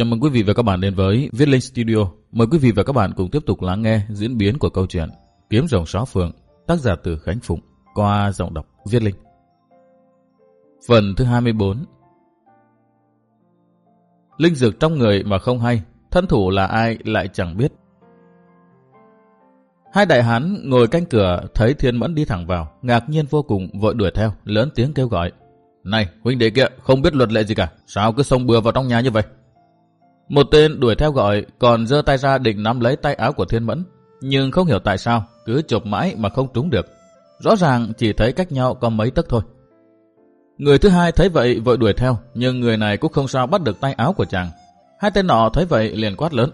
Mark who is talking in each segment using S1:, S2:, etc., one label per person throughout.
S1: Chào mừng quý vị và các bạn đến với Viết Linh Studio. Mời quý vị và các bạn cùng tiếp tục lắng nghe diễn biến của câu chuyện Kiếm rồng xóa phượng, tác giả từ Khánh Phụng, qua giọng đọc Viết Linh. Phần thứ 24 Linh dược trong người mà không hay, thân thủ là ai lại chẳng biết. Hai đại hán ngồi canh cửa thấy Thiên Mẫn đi thẳng vào, ngạc nhiên vô cùng vội đuổi theo, lớn tiếng kêu gọi. Này, huynh đệ kia, không biết luật lệ gì cả, sao cứ xông bừa vào trong nhà như vậy? Một tên đuổi theo gọi, còn giơ tay ra định nắm lấy tay áo của Thiên Mẫn, nhưng không hiểu tại sao, cứ chụp mãi mà không trúng được. Rõ ràng chỉ thấy cách nhau có mấy tấc thôi. Người thứ hai thấy vậy vội đuổi theo, nhưng người này cũng không sao bắt được tay áo của chàng. Hai tên nọ thấy vậy liền quát lớn.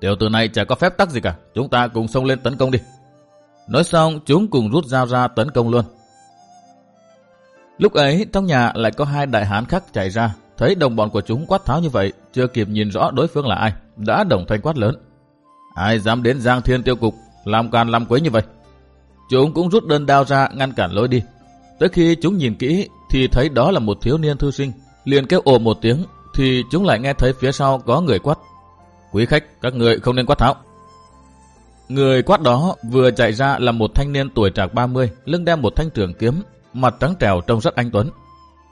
S1: Tiểu tử này chả có phép tắc gì cả, chúng ta cùng xông lên tấn công đi. Nói xong, chúng cùng rút dao ra tấn công luôn. Lúc ấy, trong nhà lại có hai đại hán khác chạy ra, thấy đồng bọn của chúng quát tháo như vậy, chưa kịp nhìn rõ đối phương là ai, đã đồng thanh quát lớn. Ai dám đến Giang Thiên Tiêu Cục, làm càn làm quấy như vậy? Chúng cũng rút đơn đao ra ngăn cản lối đi. Tới khi chúng nhìn kỹ thì thấy đó là một thiếu niên thư sinh, liền kêu ồ một tiếng thì chúng lại nghe thấy phía sau có người quát. Quý khách, các người không nên quát tháo. Người quát đó vừa chạy ra là một thanh niên tuổi trạc 30, lưng đem một thanh trường kiếm, mặt trắng trèo trông rất anh tuấn.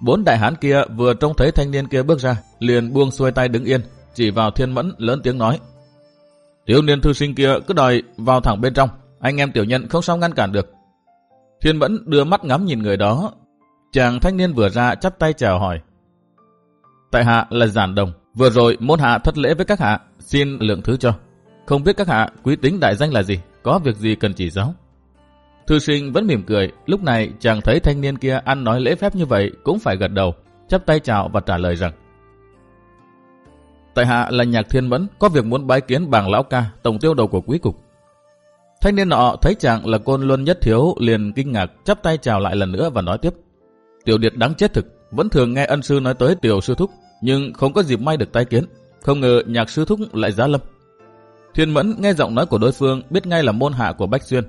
S1: Bốn đại hán kia vừa trông thấy thanh niên kia bước ra, liền buông xuôi tay đứng yên, chỉ vào thiên mẫn lớn tiếng nói. Thiếu niên thư sinh kia cứ đòi vào thẳng bên trong, anh em tiểu nhân không sao ngăn cản được. Thiên mẫn đưa mắt ngắm nhìn người đó, chàng thanh niên vừa ra chắp tay chào hỏi. Tại hạ là giản đồng, vừa rồi môn hạ thất lễ với các hạ, xin lượng thứ cho. Không biết các hạ quý tính đại danh là gì, có việc gì cần chỉ giáo. Thư sinh vẫn mỉm cười, lúc này chàng thấy thanh niên kia ăn nói lễ phép như vậy cũng phải gật đầu, chắp tay chào và trả lời rằng Tại hạ là nhạc thiên mẫn, có việc muốn bái kiến bảng lão ca, tổng tiêu đầu của quý cục. Thanh niên nọ thấy chàng là côn luân nhất thiếu liền kinh ngạc, chắp tay chào lại lần nữa và nói tiếp. Tiểu điệt đáng chết thực, vẫn thường nghe ân sư nói tới tiểu sư thúc, nhưng không có dịp may được tái kiến. Không ngờ nhạc sư thúc lại giá lâm. Thiên mẫn nghe giọng nói của đối phương biết ngay là môn hạ của Bách Xuyên,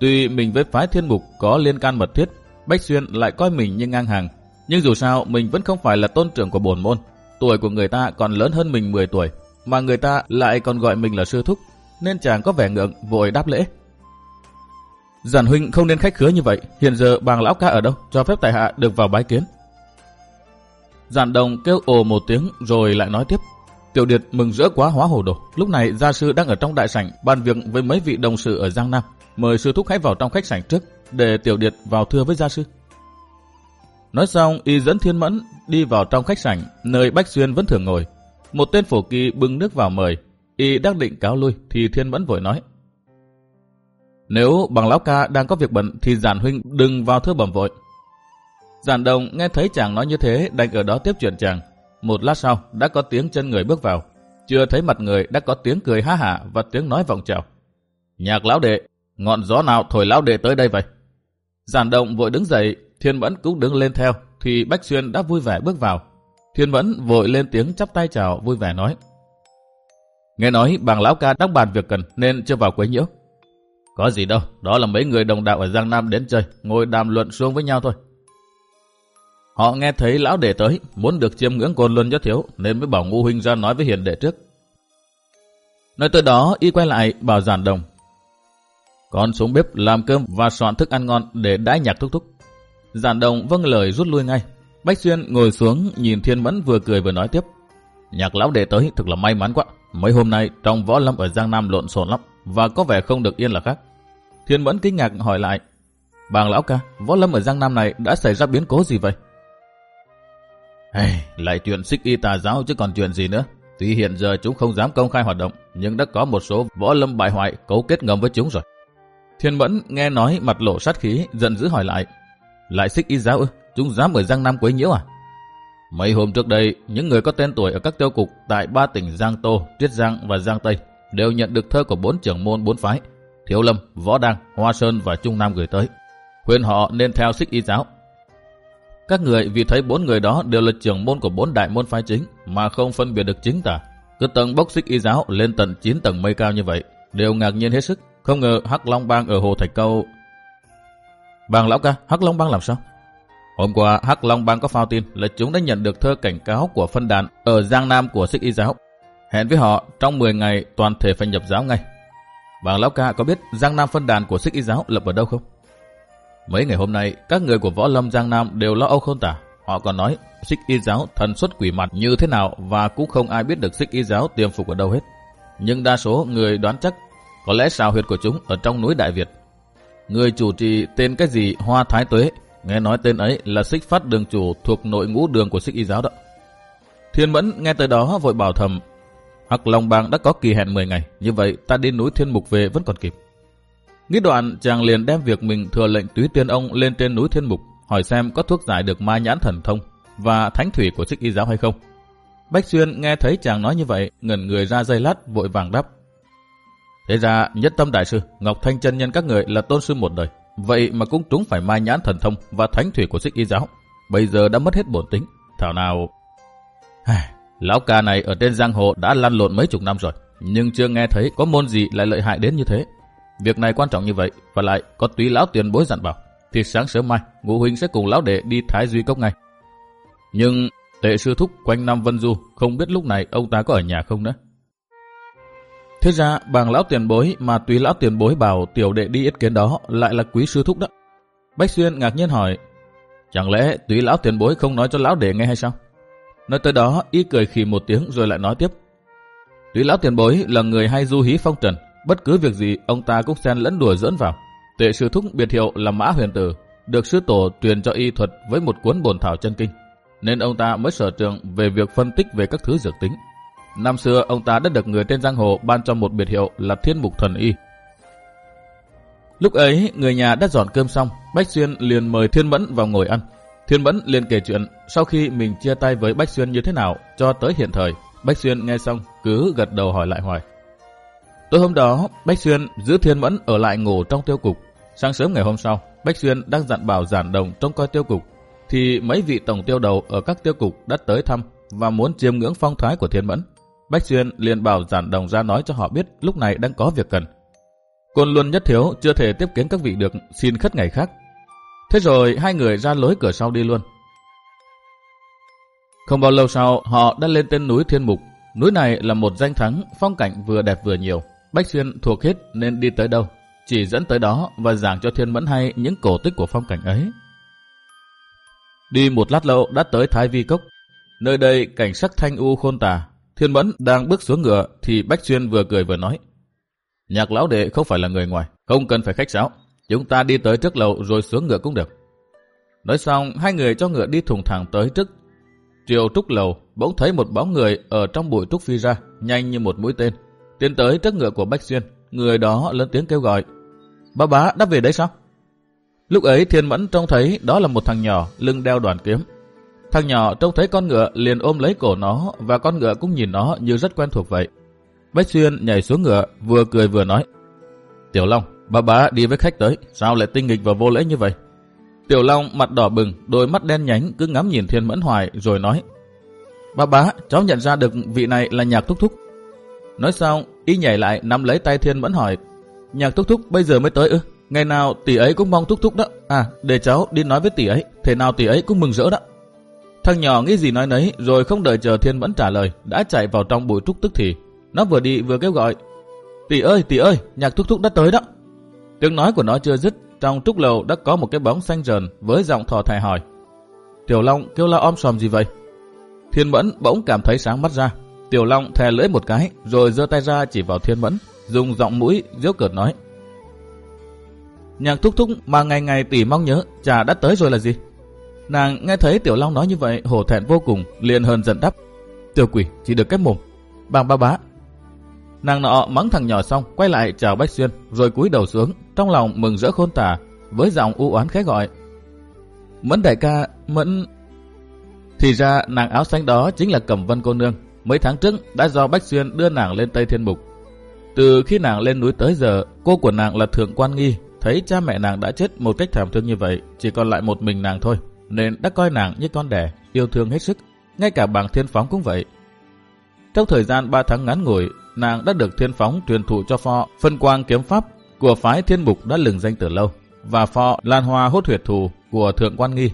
S1: Tuy mình với phái thiên mục có liên can mật thiết, Bách Xuyên lại coi mình như ngang hàng. Nhưng dù sao mình vẫn không phải là tôn trưởng của bổn môn. Tuổi của người ta còn lớn hơn mình 10 tuổi, mà người ta lại còn gọi mình là sư thúc, nên chàng có vẻ ngượng vội đáp lễ. Giản huynh không nên khách khứa như vậy, hiện giờ bàng lão ca ở đâu, cho phép tài hạ được vào bái kiến. Giản đồng kêu ồ một tiếng rồi lại nói tiếp. Tiểu Điệt mừng rỡ quá hóa hồ đồ. Lúc này gia sư đang ở trong đại sảnh bàn việc với mấy vị đồng sự ở Giang Nam mời sư thúc hãy vào trong khách sảnh trước, để tiểu điệt vào thưa với gia sư. Nói xong, y dẫn thiên mẫn đi vào trong khách sảnh, nơi Bách Xuyên vẫn thường ngồi. Một tên phổ kỳ bưng nước vào mời, y đang định cáo lui, thì thiên mẫn vội nói. Nếu bằng lão ca đang có việc bận, thì giản huynh đừng vào thưa bẩm vội. Giản đồng nghe thấy chàng nói như thế, đành ở đó tiếp chuyện chàng. Một lát sau, đã có tiếng chân người bước vào. Chưa thấy mặt người, đã có tiếng cười há hả và tiếng nói vọng chào. Nhạc lão đệ, Ngọn gió nào thổi lão đệ tới đây vậy? Giản động vội đứng dậy, Thiên Mẫn cũng đứng lên theo, thì Bách Xuyên đã vui vẻ bước vào. Thiên Mẫn vội lên tiếng chắp tay chào vui vẻ nói. Nghe nói bàng lão ca đang bàn việc cần nên chưa vào quấy nhiễu. Có gì đâu, đó là mấy người đồng đạo ở Giang Nam đến chơi, ngồi đàm luận xuống với nhau thôi. Họ nghe thấy lão đệ tới, muốn được chiêm ngưỡng côn luân nhất thiếu, nên mới bảo ngu huynh ra nói với hiền đệ trước. Nói tới đó, y quay lại bảo giản đồng, con xuống bếp làm cơm và soạn thức ăn ngon để đãi nhạc thúc thúc. Giản đồng vâng lời rút lui ngay. Bách Xuyên ngồi xuống nhìn Thiên Mẫn vừa cười vừa nói tiếp. Nhạc lão đệ tới thực là may mắn quá. Mấy hôm nay trong võ lâm ở Giang Nam lộn xộn lắm và có vẻ không được yên là khác. Thiên Mẫn kinh ngạc hỏi lại. Bàng lão ca, võ lâm ở Giang Nam này đã xảy ra biến cố gì vậy? Hey, lại chuyện xích y tà giáo chứ còn chuyện gì nữa. Tuy hiện giờ chúng không dám công khai hoạt động, nhưng đã có một số võ lâm bại hoại cấu kết ngầm với chúng rồi. Thiên Mẫn nghe nói mặt lộ sát khí, giận dữ hỏi lại. Lại xích y giáo ư? Chúng dám ở Giang Nam quấy nhiễu à? Mấy hôm trước đây, những người có tên tuổi ở các tiêu cục tại ba tỉnh Giang Tô, Tiết Giang và Giang Tây đều nhận được thơ của bốn trưởng môn bốn phái, Thiếu Lâm, Võ Đăng, Hoa Sơn và Trung Nam gửi tới. Khuyên họ nên theo xích y giáo. Các người vì thấy bốn người đó đều là trưởng môn của bốn đại môn phái chính mà không phân biệt được chính tả. Cứ tầng bốc xích y giáo lên tận 9 tầng mây cao như vậy, đều ngạc nhiên hết sức. Không ngờ Hắc Long Bang ở Hồ Thạch Câu... Bang lão ca, Hắc Long Bang làm sao? Hôm qua Hắc Long Bang có phao tin là chúng đã nhận được thơ cảnh cáo của phân đàn ở Giang Nam của Sích Y giáo. Hẹn với họ trong 10 ngày toàn thể phải nhập giáo ngay. Bàng Lão Ca có biết Giang Nam phân đàn của Sích Y giáo lập ở đâu không? Mấy ngày hôm nay, các người của Võ Lâm Giang Nam đều lo âu không tả. Họ còn nói Sích Y giáo thần xuất quỷ mặt như thế nào và cũng không ai biết được Sích Y giáo tiềm phục ở đâu hết. Nhưng đa số người đoán chắc có lẽ sao huyệt của chúng ở trong núi Đại Việt. Người chủ trì tên cái gì Hoa Thái Tuế, nghe nói tên ấy là xích phát đường chủ thuộc nội ngũ đường của xích y giáo đó. Thiên Mẫn nghe tới đó vội bảo thầm, Hắc Long Bang đã có kỳ hẹn 10 ngày, như vậy ta đi núi Thiên Mục về vẫn còn kịp. Nghĩ đoạn chàng liền đem việc mình thừa lệnh túy tiên ông lên trên núi Thiên Mục, hỏi xem có thuốc giải được ma nhãn thần thông và thánh thủy của xích y giáo hay không. Bách Xuyên nghe thấy chàng nói như vậy, ngẩn người ra dây lát vội vàng đáp. Thế ra nhất tâm đại sư, Ngọc Thanh chân nhân các người là tôn sư một đời. Vậy mà cũng trúng phải mai nhãn thần thông và thánh thủy của xích y giáo. Bây giờ đã mất hết bổn tính. Thảo nào... Lão ca này ở trên giang hồ đã lăn lộn mấy chục năm rồi. Nhưng chưa nghe thấy có môn gì lại lợi hại đến như thế. Việc này quan trọng như vậy. Và lại có túy lão tiền bối dặn bảo. Thì sáng sớm mai, ngũ huynh sẽ cùng lão đệ đi Thái Duy Cốc ngay. Nhưng tệ sư thúc quanh năm Vân Du không biết lúc này ông ta có ở nhà không nữa. Thế ra bàng lão tiền bối mà tùy lão tiền bối bảo tiểu đệ đi ý kiến đó lại là quý sư thúc đó. Bách Xuyên ngạc nhiên hỏi, chẳng lẽ tùy lão tiền bối không nói cho lão đệ nghe hay sao? Nói tới đó, y cười khì một tiếng rồi lại nói tiếp. Tùy lão tiền bối là người hay du hí phong trần, bất cứ việc gì ông ta cũng xen lẫn đùa dẫn vào. Tệ sư thúc biệt hiệu là Mã Huyền Tử, được sư tổ truyền cho y thuật với một cuốn bồn thảo chân kinh, nên ông ta mới sở trường về việc phân tích về các thứ dược tính. Năm xưa ông ta đã được người trên giang hồ ban cho một biệt hiệu là Thiên Mục Thần Y. Lúc ấy, người nhà đã dọn cơm xong, Bách Xuyên liền mời Thiên Mẫn vào ngồi ăn. Thiên Mẫn liền kể chuyện sau khi mình chia tay với Bách Xuyên như thế nào cho tới hiện thời. Bách Xuyên nghe xong cứ gật đầu hỏi lại hoài. Tối hôm đó, Bách Xuyên giữ Thiên Mẫn ở lại ngủ trong tiêu cục. Sáng sớm ngày hôm sau, Bách Xuyên đang dặn bảo giản đồng trông coi tiêu cục, thì mấy vị tổng tiêu đầu ở các tiêu cục đã tới thăm và muốn chiêm ngưỡng phong thái của Thiên Mẫn. Bách Xuyên liền bảo giản đồng ra nói cho họ biết lúc này đang có việc cần. Côn Luân nhất thiếu chưa thể tiếp kiến các vị được, xin khất ngày khác. Thế rồi hai người ra lối cửa sau đi luôn. Không bao lâu sau, họ đã lên tên núi Thiên Mục. Núi này là một danh thắng, phong cảnh vừa đẹp vừa nhiều. Bách Xuyên thuộc hết nên đi tới đâu, chỉ dẫn tới đó và giảng cho Thiên Mẫn hay những cổ tích của phong cảnh ấy. Đi một lát lâu đã tới Thái Vi Cốc. Nơi đây cảnh sắc thanh u khôn tả, Thiên Mẫn đang bước xuống ngựa thì Bách Xuyên vừa cười vừa nói. Nhạc lão đệ không phải là người ngoài, không cần phải khách sáo. Chúng ta đi tới trước lầu rồi xuống ngựa cũng được. Nói xong, hai người cho ngựa đi thùng thẳng tới trước. Triều trúc lầu, bỗng thấy một bóng người ở trong bụi trúc phi ra, nhanh như một mũi tên. Tiến tới trước ngựa của Bách Xuyên, người đó lớn tiếng kêu gọi. Ba bá đã về đấy sao? Lúc ấy Thiên Mẫn trông thấy đó là một thằng nhỏ lưng đeo đoàn kiếm, Thằng nhỏ trông thấy con ngựa liền ôm lấy cổ nó và con ngựa cũng nhìn nó như rất quen thuộc vậy. Bách Xuyên nhảy xuống ngựa vừa cười vừa nói. Tiểu Long, bà bá đi với khách tới, sao lại tinh nghịch và vô lễ như vậy? Tiểu Long mặt đỏ bừng, đôi mắt đen nhánh cứ ngắm nhìn Thiên Mẫn Hoài rồi nói. Bà bá, cháu nhận ra được vị này là nhạc thúc thúc. Nói xong, y nhảy lại nắm lấy tay Thiên Mẫn hỏi. Nhạc thúc thúc bây giờ mới tới ư? Ngày nào tỷ ấy cũng mong thúc thúc đó. À, để cháu đi nói với tỷ ấy, thế nào tỷ ấy cũng mừng rỡ đó. Thằng nhỏ nghĩ gì nói nấy rồi không đợi chờ Thiên Mẫn trả lời, đã chạy vào trong bụi trúc tức thì. Nó vừa đi vừa kêu gọi. Tỷ ơi, tỷ ơi, nhạc thúc thúc đã tới đó. Tiếng nói của nó chưa dứt, trong trúc lầu đã có một cái bóng xanh rờn với giọng thò thè hỏi. Tiểu Long kêu la om sòm gì vậy? Thiên Mẫn bỗng cảm thấy sáng mắt ra. Tiểu Long thè lưỡi một cái, rồi giơ tay ra chỉ vào Thiên Mẫn, dùng giọng mũi, giễu cợt nói. Nhạc thúc thúc mà ngày ngày tỷ mong nhớ, chả đã tới rồi là gì? Nàng nghe thấy Tiểu Long nói như vậy, hổ thẹn vô cùng, liền hờn giận đáp. Tiểu quỷ chỉ được cái mồm. Bàng ba bá. Nàng nọ mắng thằng nhỏ xong, quay lại chào Bách Xuyên, rồi cúi đầu xuống, trong lòng mừng rỡ khôn tả, với giọng u oán khẽ gọi. Mẫn đại ca, Mẫn... Thì ra nàng áo xanh đó chính là Cẩm Vân cô nương. Mấy tháng trước đã do Bách Xuyên đưa nàng lên Tây Thiên Mục. Từ khi nàng lên núi tới giờ, cô của nàng là Thượng Quan Nghi, thấy cha mẹ nàng đã chết một cách thảm thương như vậy, chỉ còn lại một mình nàng thôi nên đã coi nàng như con đẻ, yêu thương hết sức. Ngay cả bằng thiên phóng cũng vậy. Trong thời gian 3 tháng ngắn ngủi, nàng đã được thiên phóng truyền thụ cho pho phân quang kiếm pháp của phái thiên mục đã lừng danh từ lâu và pho lan hoa hốt huyệt thù của thượng quan nghi.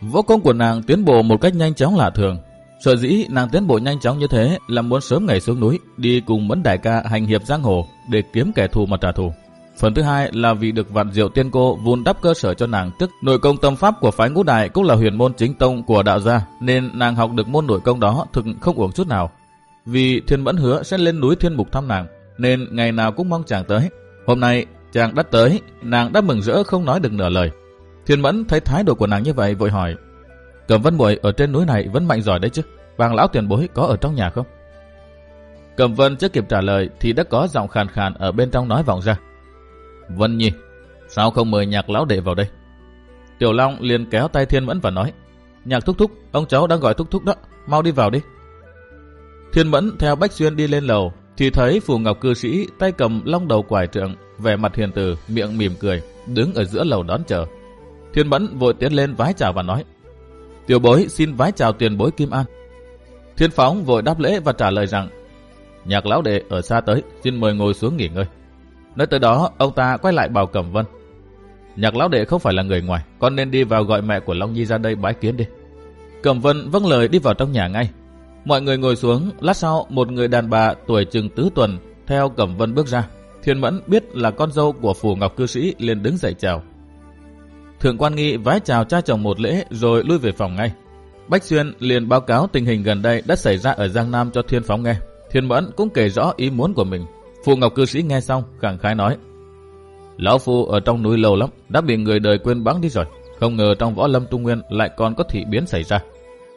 S1: Võ công của nàng tiến bộ một cách nhanh chóng lạ thường. Sở dĩ nàng tiến bộ nhanh chóng như thế là muốn sớm ngày xuống núi, đi cùng mẫn đại ca hành hiệp giang hồ để kiếm kẻ thù mà trả thù. Phần thứ hai là vì được vạn diệu tiên cô vun đắp cơ sở cho nàng tức nội công tâm pháp của phái ngũ đại cũng là huyền môn chính tông của đạo gia nên nàng học được môn nội công đó thực không uổng chút nào. Vì thiên mẫn hứa sẽ lên núi thiên mục thăm nàng nên ngày nào cũng mong chàng tới. Hôm nay chàng đã tới, nàng đã mừng rỡ không nói được nửa lời. Thiên mẫn thấy thái độ của nàng như vậy vội hỏi Cẩm vân muội ở trên núi này vẫn mạnh giỏi đấy chứ Bàng lão tiền bối có ở trong nhà không Cẩm vân chưa kịp trả lời Thì đã có giọng khàn khàn ở bên trong nói vọng ra Vân Nhi, sao không mời nhạc lão đệ vào đây? Tiểu Long liền kéo tay Thiên Mẫn và nói, nhạc thúc thúc, ông cháu đang gọi thúc thúc đó, mau đi vào đi. Thiên Mẫn theo Bách Xuyên đi lên lầu, thì thấy Phù Ngọc cư sĩ tay cầm long đầu quải trượng, vẻ mặt hiền từ, miệng mỉm cười, đứng ở giữa lầu đón chờ. Thiên Mẫn vội tiến lên vái chào và nói, tiểu bối xin vái chào tiền bối Kim An. Thiên Phóng vội đáp lễ và trả lời rằng, nhạc lão đệ ở xa tới, xin mời ngồi xuống nghỉ ngơi. Nói tới đó, ông ta quay lại bảo Cẩm Vân. Nhạc lão đệ không phải là người ngoài, con nên đi vào gọi mẹ của Long Nhi ra đây bái kiến đi. Cẩm Vân vâng lời đi vào trong nhà ngay. Mọi người ngồi xuống, lát sau một người đàn bà tuổi chừng tứ tuần theo Cẩm Vân bước ra. Thiên Mẫn biết là con dâu của Phù Ngọc Cư Sĩ liền đứng dậy chào. Thượng quan nghi vái chào cha chồng một lễ rồi lui về phòng ngay. Bách Xuyên liền báo cáo tình hình gần đây đã xảy ra ở Giang Nam cho Thiên Phóng nghe. Thiên Mẫn cũng kể rõ ý muốn của mình. Phù Ngọc cư sĩ nghe xong, khẳng khái nói. Lão Phu ở trong núi lâu lắm, đã bị người đời quên bắn đi rồi. Không ngờ trong võ lâm trung nguyên lại còn có thị biến xảy ra.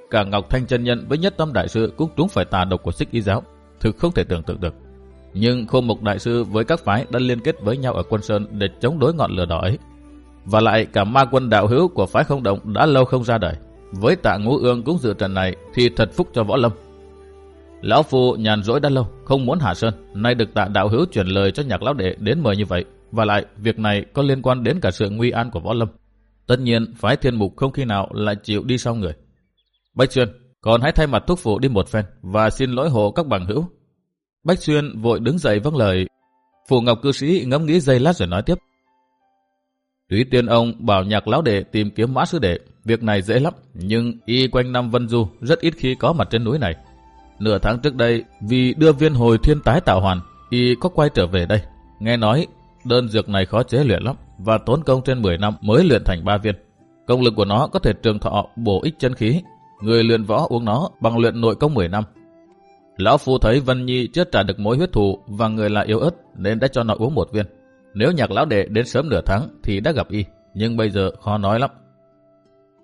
S1: Cả Ngọc Thanh chân Nhân với nhất tâm đại sư cũng trúng phải tà độc của xích y giáo. Thực không thể tưởng tượng được. Nhưng khô mục đại sư với các phái đã liên kết với nhau ở quân Sơn để chống đối ngọn lửa đỏ ấy. Và lại cả ma quân đạo hữu của phái không động đã lâu không ra đời. Với tạ ngũ ương cũng dự trận này thì thật phúc cho võ lâm. Lão Phu nhàn rỗi đã lâu, không muốn hạ sơn, nay được tạ đạo hữu chuyển lời cho nhạc lão đệ đến mời như vậy. Và lại, việc này có liên quan đến cả sự nguy an của võ lâm. Tất nhiên, phái thiên mục không khi nào lại chịu đi sau người. Bách Xuyên, còn hãy thay mặt thúc phụ đi một phen và xin lỗi hộ các bằng hữu. Bách Xuyên vội đứng dậy vâng lời. Phụ Ngọc cư sĩ ngẫm nghĩ giây lát rồi nói tiếp. Túy tiên ông bảo nhạc lão đệ tìm kiếm mã sư đệ. Việc này dễ lắm, nhưng y quanh năm Vân Du rất ít khi có mặt trên núi này. Nửa tháng trước đây, vì đưa viên hồi thiên tái tạo hoàn, y có quay trở về đây. Nghe nói, đơn dược này khó chế luyện lắm và tốn công trên 10 năm mới luyện thành ba viên. Công lực của nó có thể trường thọ bổ ích chân khí. Người luyện võ uống nó bằng luyện nội công 10 năm. Lão Phu thấy Vân Nhi chưa trả được mối huyết thù và người lại yếu ớt nên đã cho nó uống một viên. Nếu nhạc lão đệ đến sớm nửa tháng thì đã gặp y, nhưng bây giờ khó nói lắm.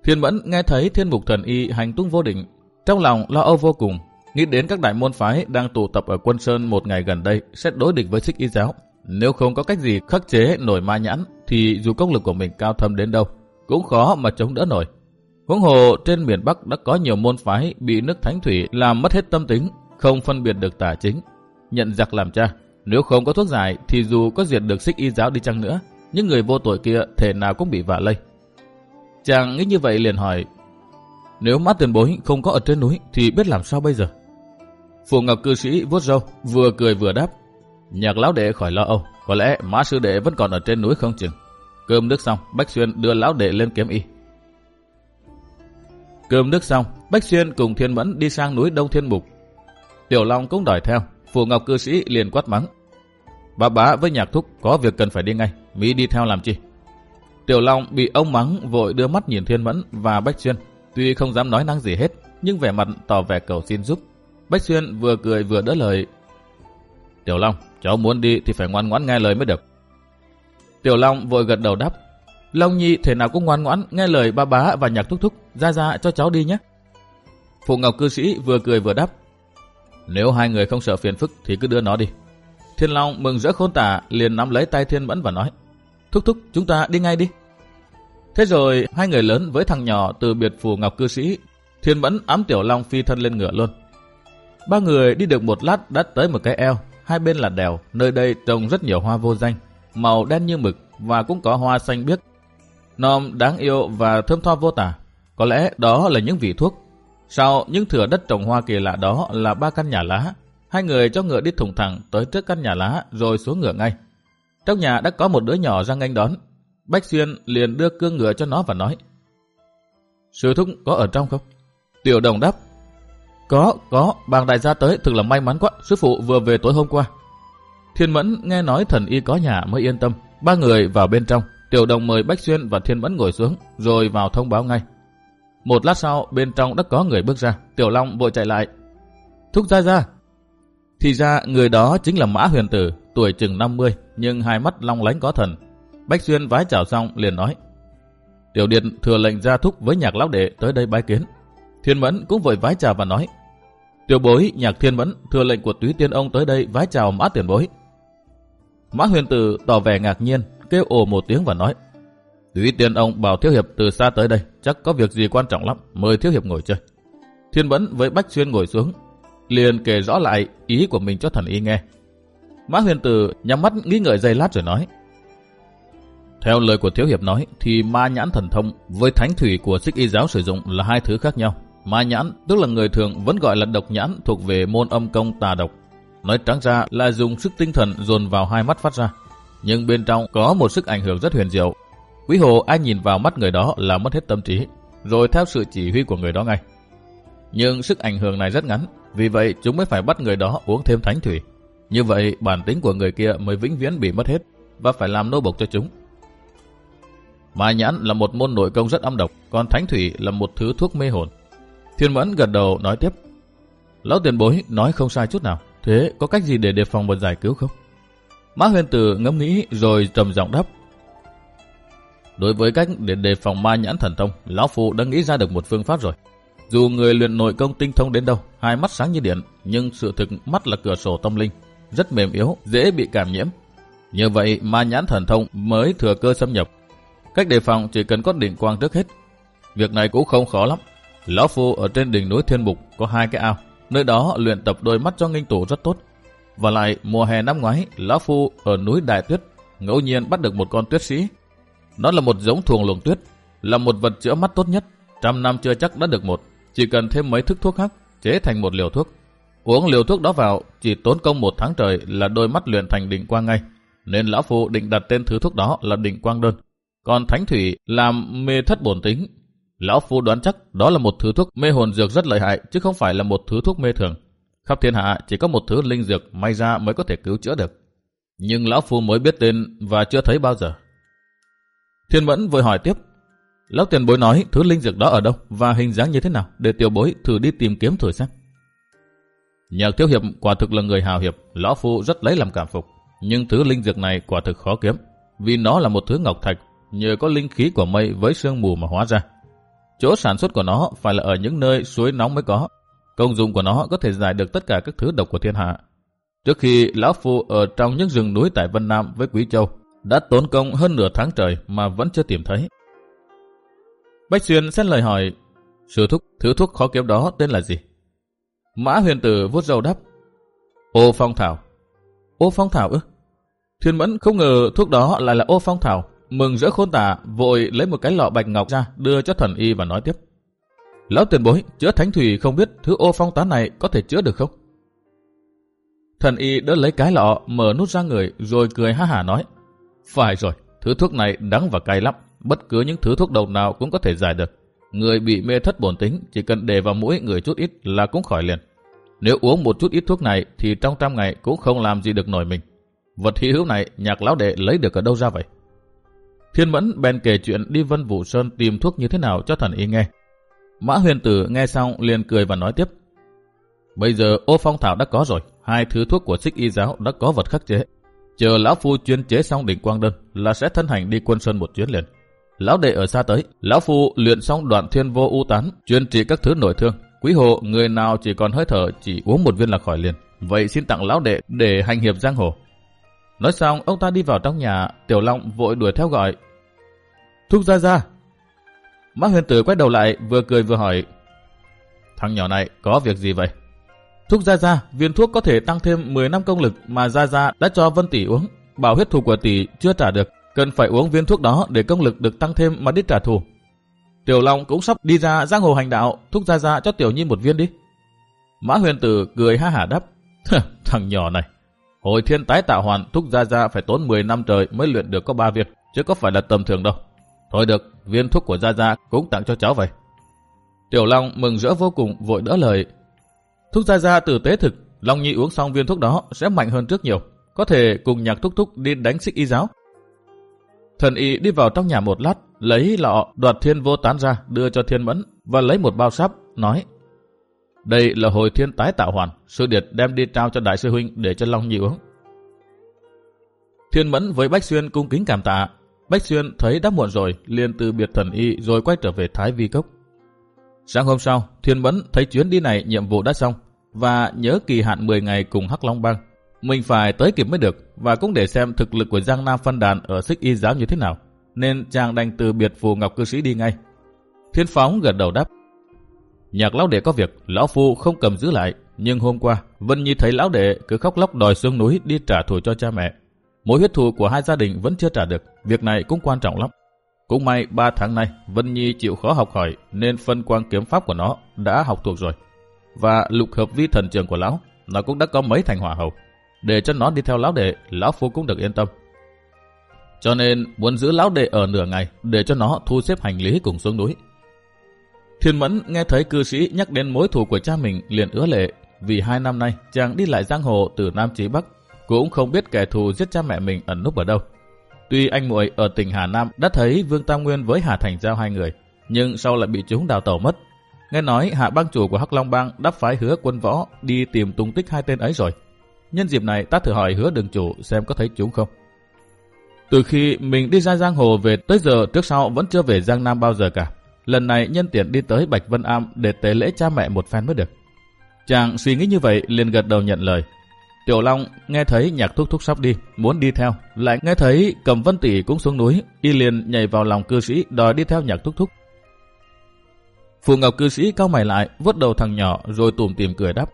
S1: Thiên Mẫn nghe thấy thiên mục thần y hành tung vô định, trong lòng lo âu vô cùng, Nghĩ đến các đại môn phái đang tụ tập ở quân Sơn một ngày gần đây sẽ đối địch với xích y giáo. Nếu không có cách gì khắc chế nổi ma nhãn thì dù công lực của mình cao thâm đến đâu cũng khó mà chống đỡ nổi. Huống hồ trên miền Bắc đã có nhiều môn phái bị nước thánh thủy làm mất hết tâm tính, không phân biệt được tà chính. Nhận giặc làm cha, nếu không có thuốc giải thì dù có diệt được xích y giáo đi chăng nữa, những người vô tội kia thể nào cũng bị vạ lây. Chàng nghĩ như vậy liền hỏi, nếu mắt tiền bối không có ở trên núi thì biết làm sao bây giờ? Phù Ngọc cư sĩ vuốt râu, vừa cười vừa đáp. Nhạc lão đệ khỏi lo âu, có lẽ mã sư đệ vẫn còn ở trên núi không chừng. Cơm nước xong, Bách Xuyên đưa lão đệ lên kiếm y. Cơm nước xong, Bách Xuyên cùng Thiên Mẫn đi sang núi Đông Thiên Mục. Tiểu Long cũng đòi theo, Phù Ngọc cư sĩ liền quát mắng. Bà bá với nhạc thúc có việc cần phải đi ngay, Mỹ đi theo làm chi? Tiểu Long bị ông mắng vội đưa mắt nhìn Thiên Mẫn và Bách Xuyên. Tuy không dám nói năng gì hết, nhưng vẻ mặt tỏ vẻ cầu xin giúp Bách Xuyên vừa cười vừa đỡ lời. Tiểu Long, cháu muốn đi thì phải ngoan ngoãn nghe lời mới được. Tiểu Long vội gật đầu đáp. Long Nhi thể nào cũng ngoan ngoãn nghe lời ba bá và nhạc thúc thúc, ra ra cho cháu đi nhé. Phụ Ngọc cư sĩ vừa cười vừa đáp. Nếu hai người không sợ phiền phức thì cứ đưa nó đi. Thiên Long mừng rỡ khôn tả liền nắm lấy tay Thiên Mẫn và nói. Thúc thúc chúng ta đi ngay đi. Thế rồi hai người lớn với thằng nhỏ từ biệt Phù Ngọc cư sĩ, Thiên Mẫn ám Tiểu Long phi thân lên ngựa luôn. Ba người đi được một lát đã tới một cái eo, hai bên là đèo, nơi đây trồng rất nhiều hoa vô danh, màu đen như mực và cũng có hoa xanh biếc. Nòm đáng yêu và thơm tho vô tả. Có lẽ đó là những vị thuốc. Sau những thửa đất trồng hoa kỳ lạ đó là ba căn nhà lá. Hai người cho ngựa đi thùng thẳng tới trước căn nhà lá rồi xuống ngựa ngay. Trong nhà đã có một đứa nhỏ ra nghênh đón. Bách Xuyên liền đưa cương ngựa cho nó và nói Sư thúc có ở trong không? Tiểu đồng đáp. Có, có, bàng đại gia tới thực là may mắn quá, sư phụ vừa về tối hôm qua. Thiên Mẫn nghe nói thần y có nhà mới yên tâm, ba người vào bên trong, tiểu đồng mời Bách Xuyên và Thiên Mẫn ngồi xuống, rồi vào thông báo ngay. Một lát sau, bên trong đã có người bước ra, tiểu long vội chạy lại. Thúc ra ra. Thì ra người đó chính là Mã Huyền Tử, tuổi chừng 50, nhưng hai mắt long lánh có thần. Bách Xuyên vái chào xong liền nói. Tiểu Điện thừa lệnh ra thúc với nhạc lão đệ tới đây bái kiến. Thiên Mẫn cũng vội vái chào và nói. Tiểu bối nhạc Thiên Mẫn thừa lệnh của túy tiên ông tới đây vái chào mã tiền bối. Mã huyền tử tỏ vẻ ngạc nhiên, kêu ồ một tiếng và nói. Túy tiên ông bảo Thiếu Hiệp từ xa tới đây, chắc có việc gì quan trọng lắm, mời Thiếu Hiệp ngồi chơi. Thiên Mẫn với Bách Xuyên ngồi xuống, liền kể rõ lại ý của mình cho thần y nghe. Mã huyền tử nhắm mắt nghĩ ngợi giây lát rồi nói. Theo lời của Thiếu Hiệp nói, thì ma nhãn thần thông với thánh thủy của xích y giáo sử dụng là hai thứ khác nhau. Ma nhãn, tức là người thường vẫn gọi là độc nhãn thuộc về môn âm công tà độc. Nói trắng ra là dùng sức tinh thần dồn vào hai mắt phát ra. Nhưng bên trong có một sức ảnh hưởng rất huyền diệu. Quý hồ ai nhìn vào mắt người đó là mất hết tâm trí, rồi theo sự chỉ huy của người đó ngay. Nhưng sức ảnh hưởng này rất ngắn, vì vậy chúng mới phải bắt người đó uống thêm thánh thủy. Như vậy bản tính của người kia mới vĩnh viễn bị mất hết và phải làm nô bộc cho chúng. Ma nhãn là một môn nội công rất âm độc, còn thánh thủy là một thứ thuốc mê hồn. Thiên Mẫn gật đầu nói tiếp. Lão tiền bối nói không sai chút nào. Thế có cách gì để đề phòng và giải cứu không? Mã huyền tử ngẫm nghĩ rồi trầm giọng đáp. Đối với cách để đề phòng ma nhãn thần thông, Lão Phu đã nghĩ ra được một phương pháp rồi. Dù người luyện nội công tinh thông đến đâu, hai mắt sáng như điện, nhưng sự thực mắt là cửa sổ tâm linh, rất mềm yếu, dễ bị cảm nhiễm. Như vậy ma nhãn thần thông mới thừa cơ xâm nhập. Cách đề phòng chỉ cần có điện quang trước hết. Việc này cũng không khó lắm, Lão Phu ở trên đỉnh núi Thiên mục có hai cái ao, nơi đó luyện tập đôi mắt cho nghinh tổ rất tốt. Và lại mùa hè năm ngoái, Lão Phu ở núi Đại Tuyết ngẫu nhiên bắt được một con tuyết sĩ. Nó là một giống thuồng luồng tuyết, là một vật chữa mắt tốt nhất. Trăm năm chưa chắc đã được một, chỉ cần thêm mấy thức thuốc khác, chế thành một liều thuốc. Uống liều thuốc đó vào, chỉ tốn công một tháng trời là đôi mắt luyện thành đỉnh quang ngay. Nên Lão Phu định đặt tên thứ thuốc đó là đỉnh quang đơn. Còn Thánh Thủy làm mê thất bổn tính Lão Phu đoán chắc đó là một thứ thuốc mê hồn dược rất lợi hại, chứ không phải là một thứ thuốc mê thường. Khắp thiên hạ chỉ có một thứ linh dược may ra mới có thể cứu chữa được. Nhưng Lão Phu mới biết tên và chưa thấy bao giờ. Thiên Mẫn vội hỏi tiếp. Lão tiền bối nói thứ linh dược đó ở đâu và hình dáng như thế nào để tiểu bối thử đi tìm kiếm thử xem. Nhạc thiếu hiệp quả thực là người hào hiệp, Lão Phu rất lấy làm cảm phục. Nhưng thứ linh dược này quả thực khó kiếm, vì nó là một thứ ngọc thạch, nhờ có linh khí của mây với sương mù mà hóa ra. Chỗ sản xuất của nó phải là ở những nơi suối nóng mới có. Công dụng của nó có thể giải được tất cả các thứ độc của thiên hạ. Trước khi Lão Phu ở trong những rừng núi tại Vân Nam với Quý Châu, đã tốn công hơn nửa tháng trời mà vẫn chưa tìm thấy. Bách Xuyên xét lời hỏi, sư thúc, thứ thuốc khó kiếm đó tên là gì? Mã huyền tử vuốt râu đáp, ô phong thảo. Ô phong thảo ư? Thiên mẫn không ngờ thuốc đó lại là ô phong thảo. Mừng rỡ khôn tả, vội lấy một cái lọ bạch ngọc ra, đưa cho thần y và nói tiếp. Lão tiền bối, chữa thánh thủy không biết thứ ô phong tán này có thể chữa được không? Thần y đỡ lấy cái lọ, mở nút ra người, rồi cười ha hả nói. Phải rồi, thứ thuốc này đắng và cay lắm, bất cứ những thứ thuốc độc nào cũng có thể giải được. Người bị mê thất bổn tính, chỉ cần để vào mũi người chút ít là cũng khỏi liền. Nếu uống một chút ít thuốc này thì trong trăm ngày cũng không làm gì được nổi mình. Vật hy hữu này nhạc lão đệ lấy được ở đâu ra vậy? Thiên Mẫn bèn kể chuyện đi Vân Vũ Sơn tìm thuốc như thế nào cho thần y nghe. Mã huyền tử nghe xong liền cười và nói tiếp. Bây giờ ô phong thảo đã có rồi, hai thứ thuốc của xích y giáo đã có vật khắc chế. Chờ lão phu chuyên chế xong đỉnh quang đơn là sẽ thân hành đi quân sơn một chuyến liền. Lão đệ ở xa tới, lão phu luyện xong đoạn thiên vô u tán, chuyên trị các thứ nội thương. Quý hộ, người nào chỉ còn hơi thở chỉ uống một viên là khỏi liền. Vậy xin tặng lão đệ để hành hiệp giang hồ. Nói xong, ông ta đi vào trong nhà, Tiểu Long vội đuổi theo gọi, Thúc ra ra. Mã huyền tử quay đầu lại vừa cười vừa hỏi. Thằng nhỏ này có việc gì vậy? Thúc ra ra, viên thuốc có thể tăng thêm 10 năm công lực mà ra ra đã cho Vân Tỷ uống. Bảo huyết thù của Tỷ chưa trả được, cần phải uống viên thuốc đó để công lực được tăng thêm mà đi trả thù. Tiểu Long cũng sắp đi ra giang hồ hành đạo, thúc ra ra cho Tiểu Nhi một viên đi. Mã huyền tử cười ha hả đáp. Thằng nhỏ này, hồi thiên tái tạo hoàn thúc ra ra phải tốn 10 năm trời mới luyện được có ba viên, chứ có phải là tầm thường đâu. Thôi được, viên thuốc của Gia Gia cũng tặng cho cháu vậy. Tiểu Long mừng rỡ vô cùng vội đỡ lời. Thuốc gia gia từ tế thực, Long Nhi uống xong viên thuốc đó sẽ mạnh hơn trước nhiều. Có thể cùng nhạc thúc thúc đi đánh xích y giáo. Thần y đi vào trong nhà một lát, lấy lọ đoạt thiên vô tán ra đưa cho thiên mẫn và lấy một bao sáp, nói đây là hồi thiên tái tạo hoàn, sư điệt đem đi trao cho đại sư huynh để cho Long Nhi uống. Thiên mẫn với Bách Xuyên cung kính cảm tạ. Bách Xuyên thấy đã muộn rồi, liền từ biệt thần y rồi quay trở về Thái Vi Cốc. Sáng hôm sau, Thiên Mẫn thấy chuyến đi này nhiệm vụ đã xong và nhớ kỳ hạn 10 ngày cùng Hắc Long Bang. Mình phải tới kịp mới được và cũng để xem thực lực của Giang Nam phân đàn ở xích y giáo như thế nào. Nên chàng đành từ biệt phù ngọc cư sĩ đi ngay. Thiên Phóng gật đầu đáp. Nhạc lão đệ có việc, lão phu không cầm giữ lại. Nhưng hôm qua, Vân Nhi thấy lão đệ cứ khóc lóc đòi xuống núi đi trả thù cho cha mẹ. Mối huyết thù của hai gia đình vẫn chưa trả được, việc này cũng quan trọng lắm. Cũng may 3 tháng nay, Vân Nhi chịu khó học hỏi nên phân quang kiếm pháp của nó đã học thuộc rồi. Và lục hợp vi thần trường của lão, nó cũng đã có mấy thành hỏa hầu. Để cho nó đi theo lão đệ, lão phu cũng được yên tâm. Cho nên muốn giữ lão đệ ở nửa ngày để cho nó thu xếp hành lý cùng xuống núi. Thiên Mẫn nghe thấy cư sĩ nhắc đến mối thù của cha mình liền ứa lệ vì hai năm nay chàng đi lại giang hồ từ Nam chí Bắc cũng không biết kẻ thù giết cha mẹ mình ẩn núp ở đâu. Tuy anh muội ở tỉnh Hà Nam đã thấy Vương Tam Nguyên với Hà Thành giao hai người, nhưng sau lại bị chúng đào tẩu mất. Nghe nói hạ bang chủ của Hắc Long Bang đã phái hứa quân võ đi tìm tung tích hai tên ấy rồi. Nhân dịp này ta thử hỏi hứa đường chủ xem có thấy chúng không. Từ khi mình đi ra giang hồ về tới giờ trước sau vẫn chưa về Giang Nam bao giờ cả. Lần này nhân tiện đi tới Bạch Vân Am để tế lễ cha mẹ một phen mới được. Chàng suy nghĩ như vậy liền gật đầu nhận lời. Tiểu Long nghe thấy nhạc thúc thúc sắp đi, muốn đi theo. Lại nghe thấy cầm vân tỷ cũng xuống núi, y liền nhảy vào lòng cư sĩ đòi đi theo nhạc thúc thúc. Phù Ngọc cư sĩ cao mày lại, vớt đầu thằng nhỏ rồi tủm tìm cười đáp.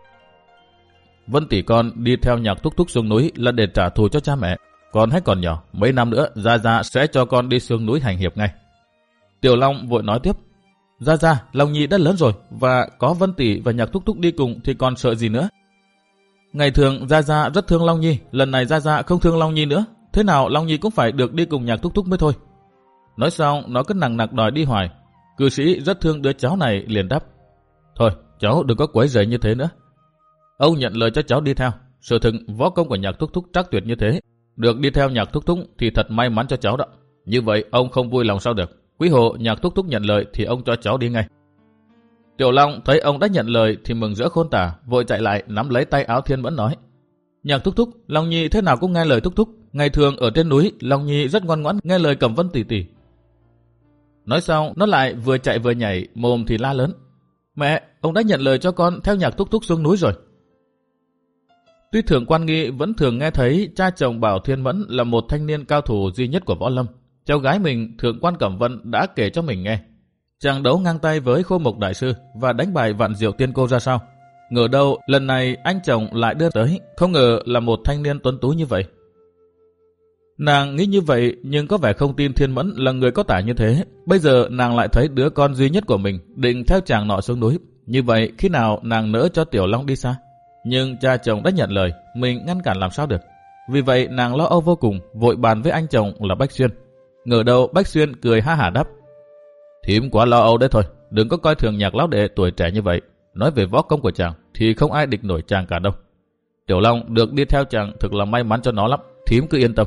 S1: Vân tỷ con đi theo nhạc thúc thúc xuống núi là để trả thù cho cha mẹ. Con hãy còn nhỏ, mấy năm nữa Gia Gia sẽ cho con đi xuống núi hành hiệp ngay. Tiểu Long vội nói tiếp. Ra Ra, Long Nhi đã lớn rồi và có Vân tỷ và nhạc thúc thúc đi cùng thì còn sợ gì nữa. Ngày thường Gia Gia rất thương Long Nhi, lần này Gia Gia không thương Long Nhi nữa. Thế nào Long Nhi cũng phải được đi cùng nhạc thúc thúc mới thôi. Nói xong, nó cứ nặng nặc đòi đi hoài. Cư sĩ rất thương đứa cháu này liền đáp. Thôi, cháu đừng có quấy rầy như thế nữa. Ông nhận lời cho cháu đi theo. Sự thực võ công của nhạc thúc thúc trắc tuyệt như thế. Được đi theo nhạc thúc thúc thì thật may mắn cho cháu đó. Như vậy ông không vui lòng sao được. Quý hộ nhạc thúc thúc nhận lời thì ông cho cháu đi ngay. Tiểu Long thấy ông đã nhận lời thì mừng rỡ khôn tả, vội chạy lại nắm lấy tay áo Thiên Mẫn nói. Nhạc thúc thúc, Long Nhi thế nào cũng nghe lời thúc thúc. Ngày thường ở trên núi, Long Nhi rất ngoan ngoãn nghe lời Cẩm Vân tỷ tỷ. Nói xong, nó lại vừa chạy vừa nhảy, mồm thì la lớn. Mẹ, ông đã nhận lời cho con theo nhạc thúc thúc xuống núi rồi. Tuy thường quan nghi vẫn thường nghe thấy cha chồng Bảo Thiên Mẫn là một thanh niên cao thủ duy nhất của võ lâm. Cháu gái mình, thượng quan Cẩm Vân đã kể cho mình nghe. Chàng đấu ngang tay với khô mộc đại sư và đánh bại vạn diệu tiên cô ra sao. Ngờ đâu lần này anh chồng lại đưa tới, không ngờ là một thanh niên tuấn tú như vậy. Nàng nghĩ như vậy nhưng có vẻ không tin Thiên Mẫn là người có tả như thế. Bây giờ nàng lại thấy đứa con duy nhất của mình định theo chàng nọ xuống núi. Như vậy khi nào nàng nỡ cho Tiểu Long đi xa? Nhưng cha chồng đã nhận lời, mình ngăn cản làm sao được. Vì vậy nàng lo âu vô cùng, vội bàn với anh chồng là Bách Xuyên. Ngờ đâu Bách Xuyên cười ha hả đáp. Thím quá lo âu đấy thôi, đừng có coi thường nhạc lão đệ tuổi trẻ như vậy. Nói về võ công của chàng thì không ai địch nổi chàng cả đâu. Tiểu Long được đi theo chàng thực là may mắn cho nó lắm, thím cứ yên tâm.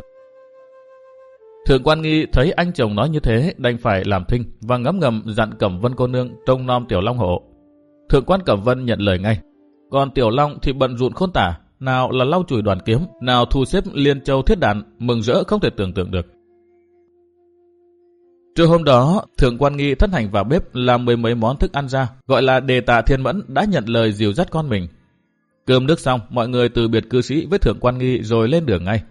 S1: Thượng quan nghi thấy anh chồng nói như thế đành phải làm thinh và ngấm ngầm dặn Cẩm Vân cô nương trông nom Tiểu Long hộ. Thượng quan Cẩm Vân nhận lời ngay. Còn Tiểu Long thì bận rụn khôn tả, nào là lau chùi đoàn kiếm, nào thu xếp liên châu thiết đạn, mừng rỡ không thể tưởng tượng được. Trưa hôm đó, Thượng quan nghi thất hành vào bếp làm mười mấy món thức ăn ra, gọi là đề tạ thiên mẫn đã nhận lời dìu dắt con mình. Cơm nước xong, mọi người từ biệt cư sĩ với Thượng quan nghi rồi lên đường ngay.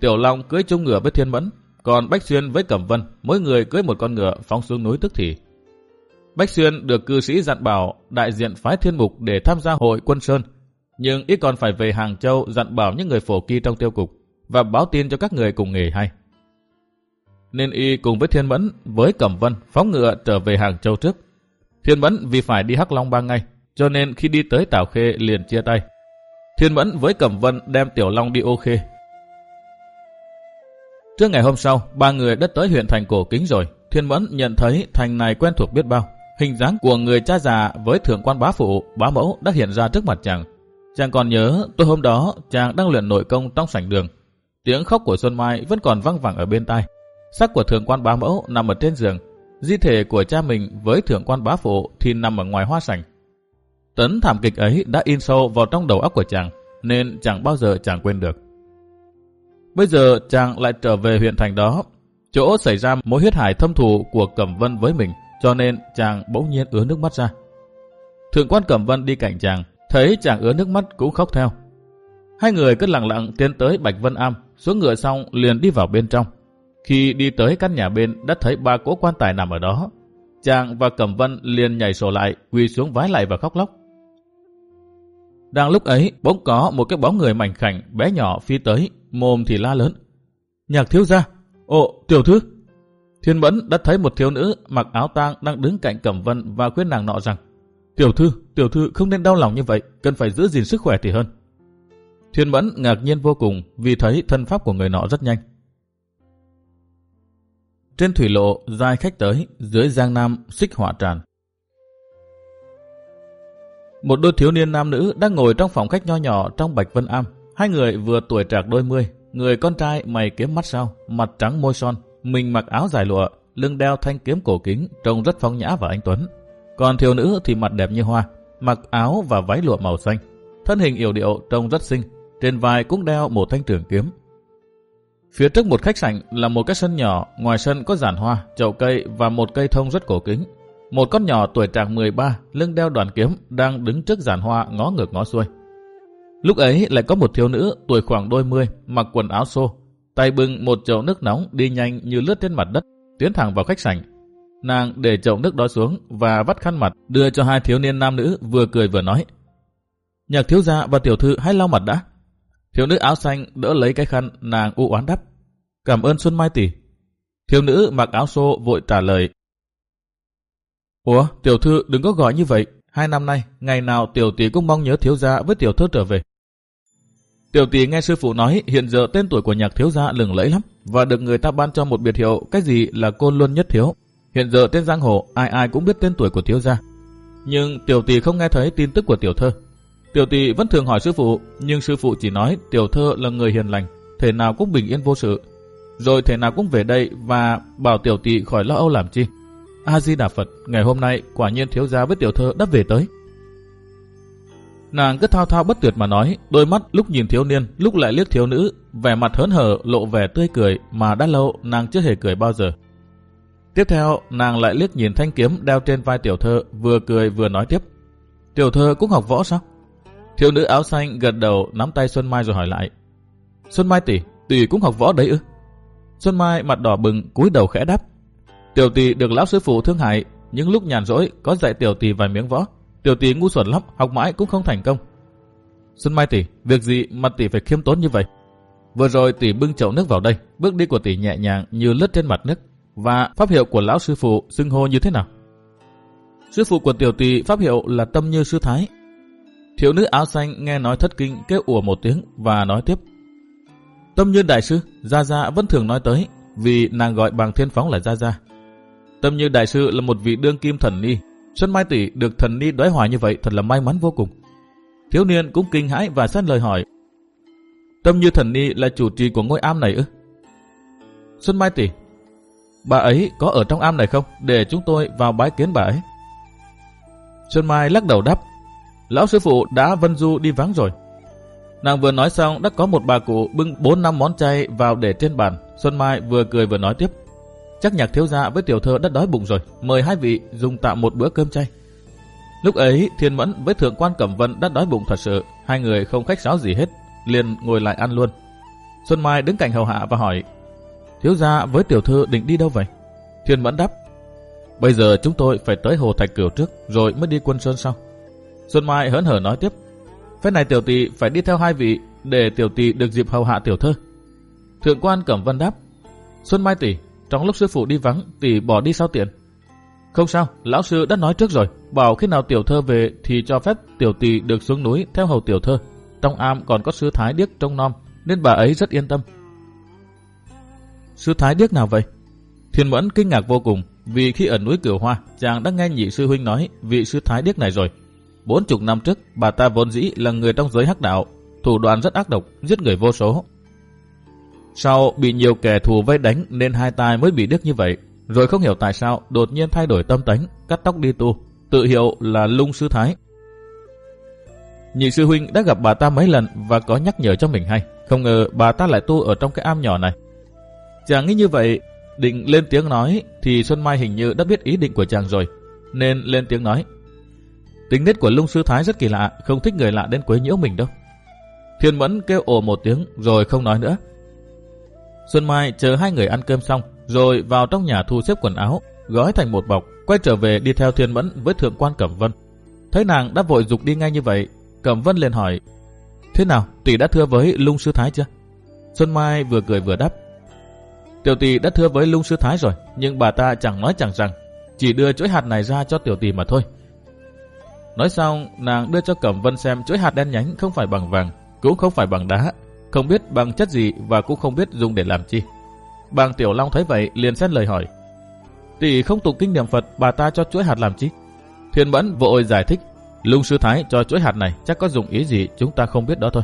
S1: Tiểu Long cưới chung ngựa với thiên mẫn, còn Bách Xuyên với Cẩm Vân, mỗi người cưới một con ngựa phóng xuống núi tức thì. Bách Xuyên được cư sĩ dặn bảo đại diện phái thiên mục để tham gia hội quân Sơn, nhưng ít còn phải về Hàng Châu dặn bảo những người phổ kỳ trong tiêu cục và báo tin cho các người cùng nghề hay nên y cùng với Thiên Mẫn với Cẩm Vân phóng ngựa trở về Hàng Châu trước. Thiên Mẫn vì phải đi Hắc Long ba ngày, cho nên khi đi tới Tảo Khê liền chia tay. Thiên Mẫn với Cẩm Vân đem Tiểu Long đi ô khê. Trước ngày hôm sau, ba người đã tới huyện thành cổ kính rồi. Thiên Mẫn nhận thấy thành này quen thuộc biết bao. Hình dáng của người cha già với thượng quan bá phụ, bá mẫu đã hiện ra trước mặt chàng. Chàng còn nhớ tối hôm đó chàng đang luyện nội công trong sảnh đường. Tiếng khóc của Xuân Mai vẫn còn văng vẳng ở bên tai. Sắc của thượng quan bá mẫu nằm ở trên giường. Di thể của cha mình với thượng quan bá phụ thì nằm ở ngoài hoa sảnh. Tấn thảm kịch ấy đã in sâu vào trong đầu óc của chàng, nên chẳng bao giờ chàng quên được. Bây giờ chàng lại trở về huyện thành đó, chỗ xảy ra mối huyết hải thâm thù của Cẩm Vân với mình, cho nên chàng bỗng nhiên ứa nước mắt ra. Thượng quan Cẩm Vân đi cạnh chàng, thấy chàng ứa nước mắt cũng khóc theo. Hai người cứ lặng lặng tiến tới Bạch Vân Am, xuống ngựa xong liền đi vào bên trong. Khi đi tới căn nhà bên đã thấy ba cỗ quan tài nằm ở đó. Chàng và Cẩm Vân liền nhảy sổ lại, quỳ xuống vái lại và khóc lóc. Đang lúc ấy, bỗng có một cái bóng người mảnh khảnh, bé nhỏ phi tới, mồm thì la lớn. Nhạc thiếu gia, ồ, tiểu thư. Thiên Mẫn đã thấy một thiếu nữ mặc áo tang đang đứng cạnh Cẩm Vân và khuyên nàng nọ rằng Tiểu thư, tiểu thư không nên đau lòng như vậy, cần phải giữ gìn sức khỏe thì hơn. Thiên Mẫn ngạc nhiên vô cùng vì thấy thân pháp của người nọ rất nhanh. Trên thủy lộ, dài khách tới, dưới giang nam, xích hỏa tràn. Một đôi thiếu niên nam nữ đang ngồi trong phòng khách nho nhỏ trong Bạch Vân Am. Hai người vừa tuổi trạc đôi mươi, người con trai mày kiếm mắt sau, mặt trắng môi son, mình mặc áo dài lụa, lưng đeo thanh kiếm cổ kính, trông rất phong nhã và anh tuấn. Còn thiếu nữ thì mặt đẹp như hoa, mặc áo và váy lụa màu xanh, thân hình yểu điệu trông rất xinh, trên vai cũng đeo một thanh trường kiếm. Phía trước một khách sạn là một cái sân nhỏ, ngoài sân có giàn hoa, chậu cây và một cây thông rất cổ kính. Một con nhỏ tuổi trạc 13, lưng đeo đoàn kiếm, đang đứng trước giàn hoa ngó ngược ngó xuôi. Lúc ấy lại có một thiếu nữ tuổi khoảng đôi mươi, mặc quần áo xô, tay bưng một chậu nước nóng đi nhanh như lướt trên mặt đất, tiến thẳng vào khách sảnh. Nàng để chậu nước đó xuống và vắt khăn mặt đưa cho hai thiếu niên nam nữ vừa cười vừa nói. Nhạc thiếu gia và tiểu thư hãy lau mặt đã. Thiếu nữ áo xanh đỡ lấy cái khăn nàng u oán đắp. Cảm ơn Xuân Mai tỷ. Thiếu nữ mặc áo xô vội trả lời. Ủa, tiểu thư đừng có gọi như vậy. Hai năm nay, ngày nào tiểu tỷ cũng mong nhớ thiếu gia với tiểu thư trở về. Tiểu tỷ nghe sư phụ nói hiện giờ tên tuổi của nhạc thiếu gia lừng lẫy lắm và được người ta ban cho một biệt hiệu cái gì là côn luân nhất thiếu. Hiện giờ trên giang hồ ai ai cũng biết tên tuổi của thiếu gia. Nhưng tiểu tỷ không nghe thấy tin tức của tiểu thơ. Tiểu tỷ vẫn thường hỏi sư phụ, nhưng sư phụ chỉ nói tiểu thơ là người hiền lành, thể nào cũng bình yên vô sự. Rồi thể nào cũng về đây và bảo tiểu tỷ khỏi lo âu làm chi. A-di-đà Phật, ngày hôm nay quả nhiên thiếu gia với tiểu thơ đã về tới. Nàng cứ thao thao bất tuyệt mà nói, đôi mắt lúc nhìn thiếu niên, lúc lại liếc thiếu nữ, vẻ mặt hớn hở, lộ vẻ tươi cười mà đã lâu nàng chưa hề cười bao giờ. Tiếp theo, nàng lại liếc nhìn thanh kiếm đeo trên vai tiểu thơ, vừa cười vừa nói tiếp. Tiểu thơ cũng học võ sao? Thiếu nữ áo xanh gật đầu nắm tay Xuân Mai rồi hỏi lại. Xuân Mai tỷ, tỷ cũng học võ đấy ư? Xuân Mai mặt đỏ bừng cúi đầu khẽ đáp. Tiểu tỷ được lão sư phụ thương hại, những lúc nhàn rỗi có dạy tiểu tỷ vài miếng võ. Tiểu tỷ ngu xuẩn lắm, học mãi cũng không thành công. Xuân Mai tỷ, việc gì mà tỷ phải khiêm tốn như vậy? Vừa rồi tỷ bưng chậu nước vào đây, bước đi của tỷ nhẹ nhàng như lướt trên mặt nước. Và pháp hiệu của lão sư phụ xưng hô như thế nào? Sư phụ của tiểu tỷ pháp hiệu là tâm như sư thái. Thiếu nữ áo xanh nghe nói thất kinh kêu ủa một tiếng và nói tiếp. Tâm như đại sư, Gia Gia vẫn thường nói tới, vì nàng gọi bằng thiên phóng là Gia Gia. Tâm như đại sư là một vị đương kim thần ni. Xuân Mai Tỷ được thần ni đoái hoài như vậy thật là may mắn vô cùng. Thiếu niên cũng kinh hãi và sát lời hỏi. Tâm như thần ni là chủ trì của ngôi am này ư? Xuân Mai Tỷ, bà ấy có ở trong am này không? Để chúng tôi vào bái kiến bà ấy. Xuân Mai lắc đầu đáp. Lão sư phụ đã vân du đi vắng rồi. Nàng vừa nói xong đã có một bà cụ bưng 4 năm món chay vào để trên bàn. Xuân Mai vừa cười vừa nói tiếp. Chắc nhạc thiếu gia với tiểu thơ đã đói bụng rồi, mời hai vị dùng tạm một bữa cơm chay. Lúc ấy, Thiên Mẫn với Thượng quan Cẩm Vân đã đói bụng thật sự, hai người không khách sáo gì hết, liền ngồi lại ăn luôn. Xuân Mai đứng cạnh hầu hạ và hỏi, thiếu gia với tiểu thư định đi đâu vậy? Thiên Mẫn đáp, bây giờ chúng tôi phải tới Hồ Thạch Cửu trước, rồi mới đi quân sơn sau. Xuân Mai hớn hở nói tiếp, phép này tiểu tỷ phải đi theo hai vị để tiểu tỷ được dịp hầu hạ tiểu thơ. Thượng quan Cẩm Vân đáp, Xuân Mai tỷ, trong lúc sư phụ đi vắng, tỷ bỏ đi sao tiện? Không sao, lão sư đã nói trước rồi, bảo khi nào tiểu thơ về thì cho phép tiểu tỷ được xuống núi theo hầu tiểu thơ. Trong am còn có sư Thái Điếc trông nom, nên bà ấy rất yên tâm. Sư Thái Điếc nào vậy? Thiên Mẫn kinh ngạc vô cùng, vì khi ở núi Cửu Hoa, chàng đã nghe nhị sư huynh nói vị sư thái điếc này rồi. Bốn chục năm trước, bà ta vốn dĩ là người trong giới hắc đạo, thủ đoạn rất ác độc, giết người vô số. Sau bị nhiều kẻ thù vây đánh nên hai tai mới bị điếc như vậy, rồi không hiểu tại sao đột nhiên thay đổi tâm tánh, cắt tóc đi tu, tự hiệu là lung sư thái. Nhị sư huynh đã gặp bà ta mấy lần và có nhắc nhở cho mình hay, không ngờ bà ta lại tu ở trong cái am nhỏ này. Chàng nghĩ như vậy, định lên tiếng nói thì Xuân Mai hình như đã biết ý định của chàng rồi, nên lên tiếng nói. Tính nết của lung sư thái rất kỳ lạ, không thích người lạ đến quấy nhiễu mình đâu. Thiên Mẫn kêu ồ một tiếng rồi không nói nữa. Xuân Mai chờ hai người ăn cơm xong, rồi vào trong nhà thu xếp quần áo, gói thành một bọc, quay trở về đi theo Thiên Mẫn với Thượng quan Cẩm Vân. Thấy nàng đã vội dục đi ngay như vậy, Cẩm Vân liền hỏi, Thế nào, tỷ đã thưa với lung sư thái chưa? Xuân Mai vừa cười vừa đáp, Tiểu tỷ đã thưa với lung sư thái rồi, nhưng bà ta chẳng nói chẳng rằng, chỉ đưa chuỗi hạt này ra cho tiểu tỷ mà thôi. Nói xong, nàng đưa cho Cẩm Vân xem chuỗi hạt đen nhánh không phải bằng vàng, cũng không phải bằng đá, không biết bằng chất gì và cũng không biết dùng để làm chi. Bàng Tiểu Long thấy vậy liền xét lời hỏi. Tỷ không tụng kinh niệm Phật, bà ta cho chuỗi hạt làm chi? Thiên Mẫn vội giải thích, Lung Sư Thái cho chuỗi hạt này chắc có dùng ý gì chúng ta không biết đó thôi.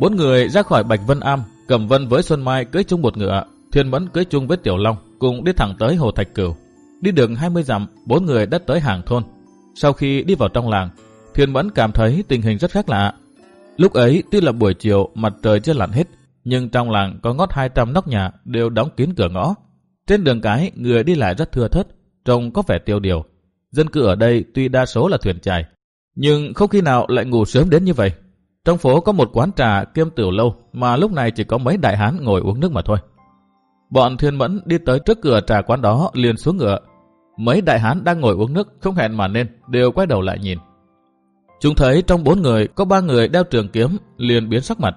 S1: Bốn người ra khỏi Bạch Vân Am, Cẩm Vân với Xuân Mai cưới chung một ngựa, Thiên Mẫn cưới chung với Tiểu Long, cùng đi thẳng tới Hồ Thạch Cửu. Đi đường 20 dặm, bốn người đã tới hàng thôn. Sau khi đi vào trong làng, Thiên Mẫn cảm thấy tình hình rất khác lạ. Lúc ấy tuy là buổi chiều, mặt trời chưa lặn hết, nhưng trong làng có ngót 200 nóc nhà đều đóng kín cửa ngõ. Trên đường cái, người đi lại rất thưa thớt, trông có vẻ tiêu điều. Dân cư ở đây tuy đa số là thuyền chài, nhưng không khi nào lại ngủ sớm đến như vậy. Trong phố có một quán trà kiêm tiểu lâu mà lúc này chỉ có mấy đại hán ngồi uống nước mà thôi. Bọn thiên mẫn đi tới trước cửa trà quán đó liền xuống ngựa. Mấy đại hán đang ngồi uống nước không hẹn mà nên đều quay đầu lại nhìn. Chúng thấy trong bốn người có ba người đeo trường kiếm liền biến sắc mặt.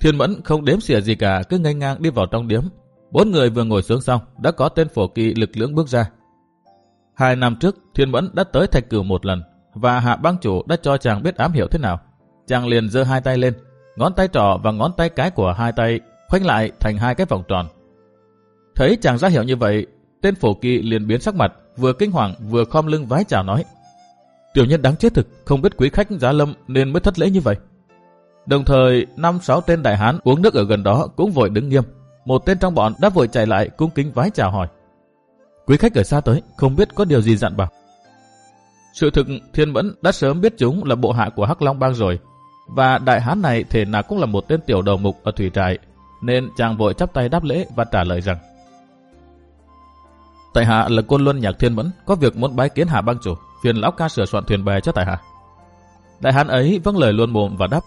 S1: Thiên mẫn không đếm xỉa gì cả cứ ngay ngang đi vào trong điếm. Bốn người vừa ngồi xuống xong đã có tên phổ kỳ lực lưỡng bước ra. Hai năm trước Thiên mẫn đã tới thạch cửu một lần và hạ bang chủ đã cho chàng biết ám hiểu thế nào. Chàng liền giơ hai tay lên, ngón tay trỏ và ngón tay cái của hai tay khoanh lại thành hai cái vòng tròn. Thấy chàng ra hiệu như vậy, tên phổ kỳ liền biến sắc mặt, vừa kinh hoàng vừa khom lưng vái chào nói. Tiểu nhân đáng chết thực, không biết quý khách giá lâm nên mới thất lễ như vậy. Đồng thời, năm sáu tên đại hán uống nước ở gần đó cũng vội đứng nghiêm. Một tên trong bọn đã vội chạy lại cung kính vái chào hỏi. Quý khách ở xa tới, không biết có điều gì dặn bảo. Sự thực, Thiên Mẫn đã sớm biết chúng là bộ hạ của Hắc Long Bang rồi, và đại hán này thể nào cũng là một tên tiểu đầu mục ở thủy trại, nên chàng vội chắp tay đáp lễ và trả lời rằng Tại hạ là côn luân nhạc thiên mẫn, có việc muốn bái kiến hạ bang chủ, phiền lão ca sửa soạn thuyền bè cho tại hạ. Đại hán ấy vâng lời luôn mồm và đáp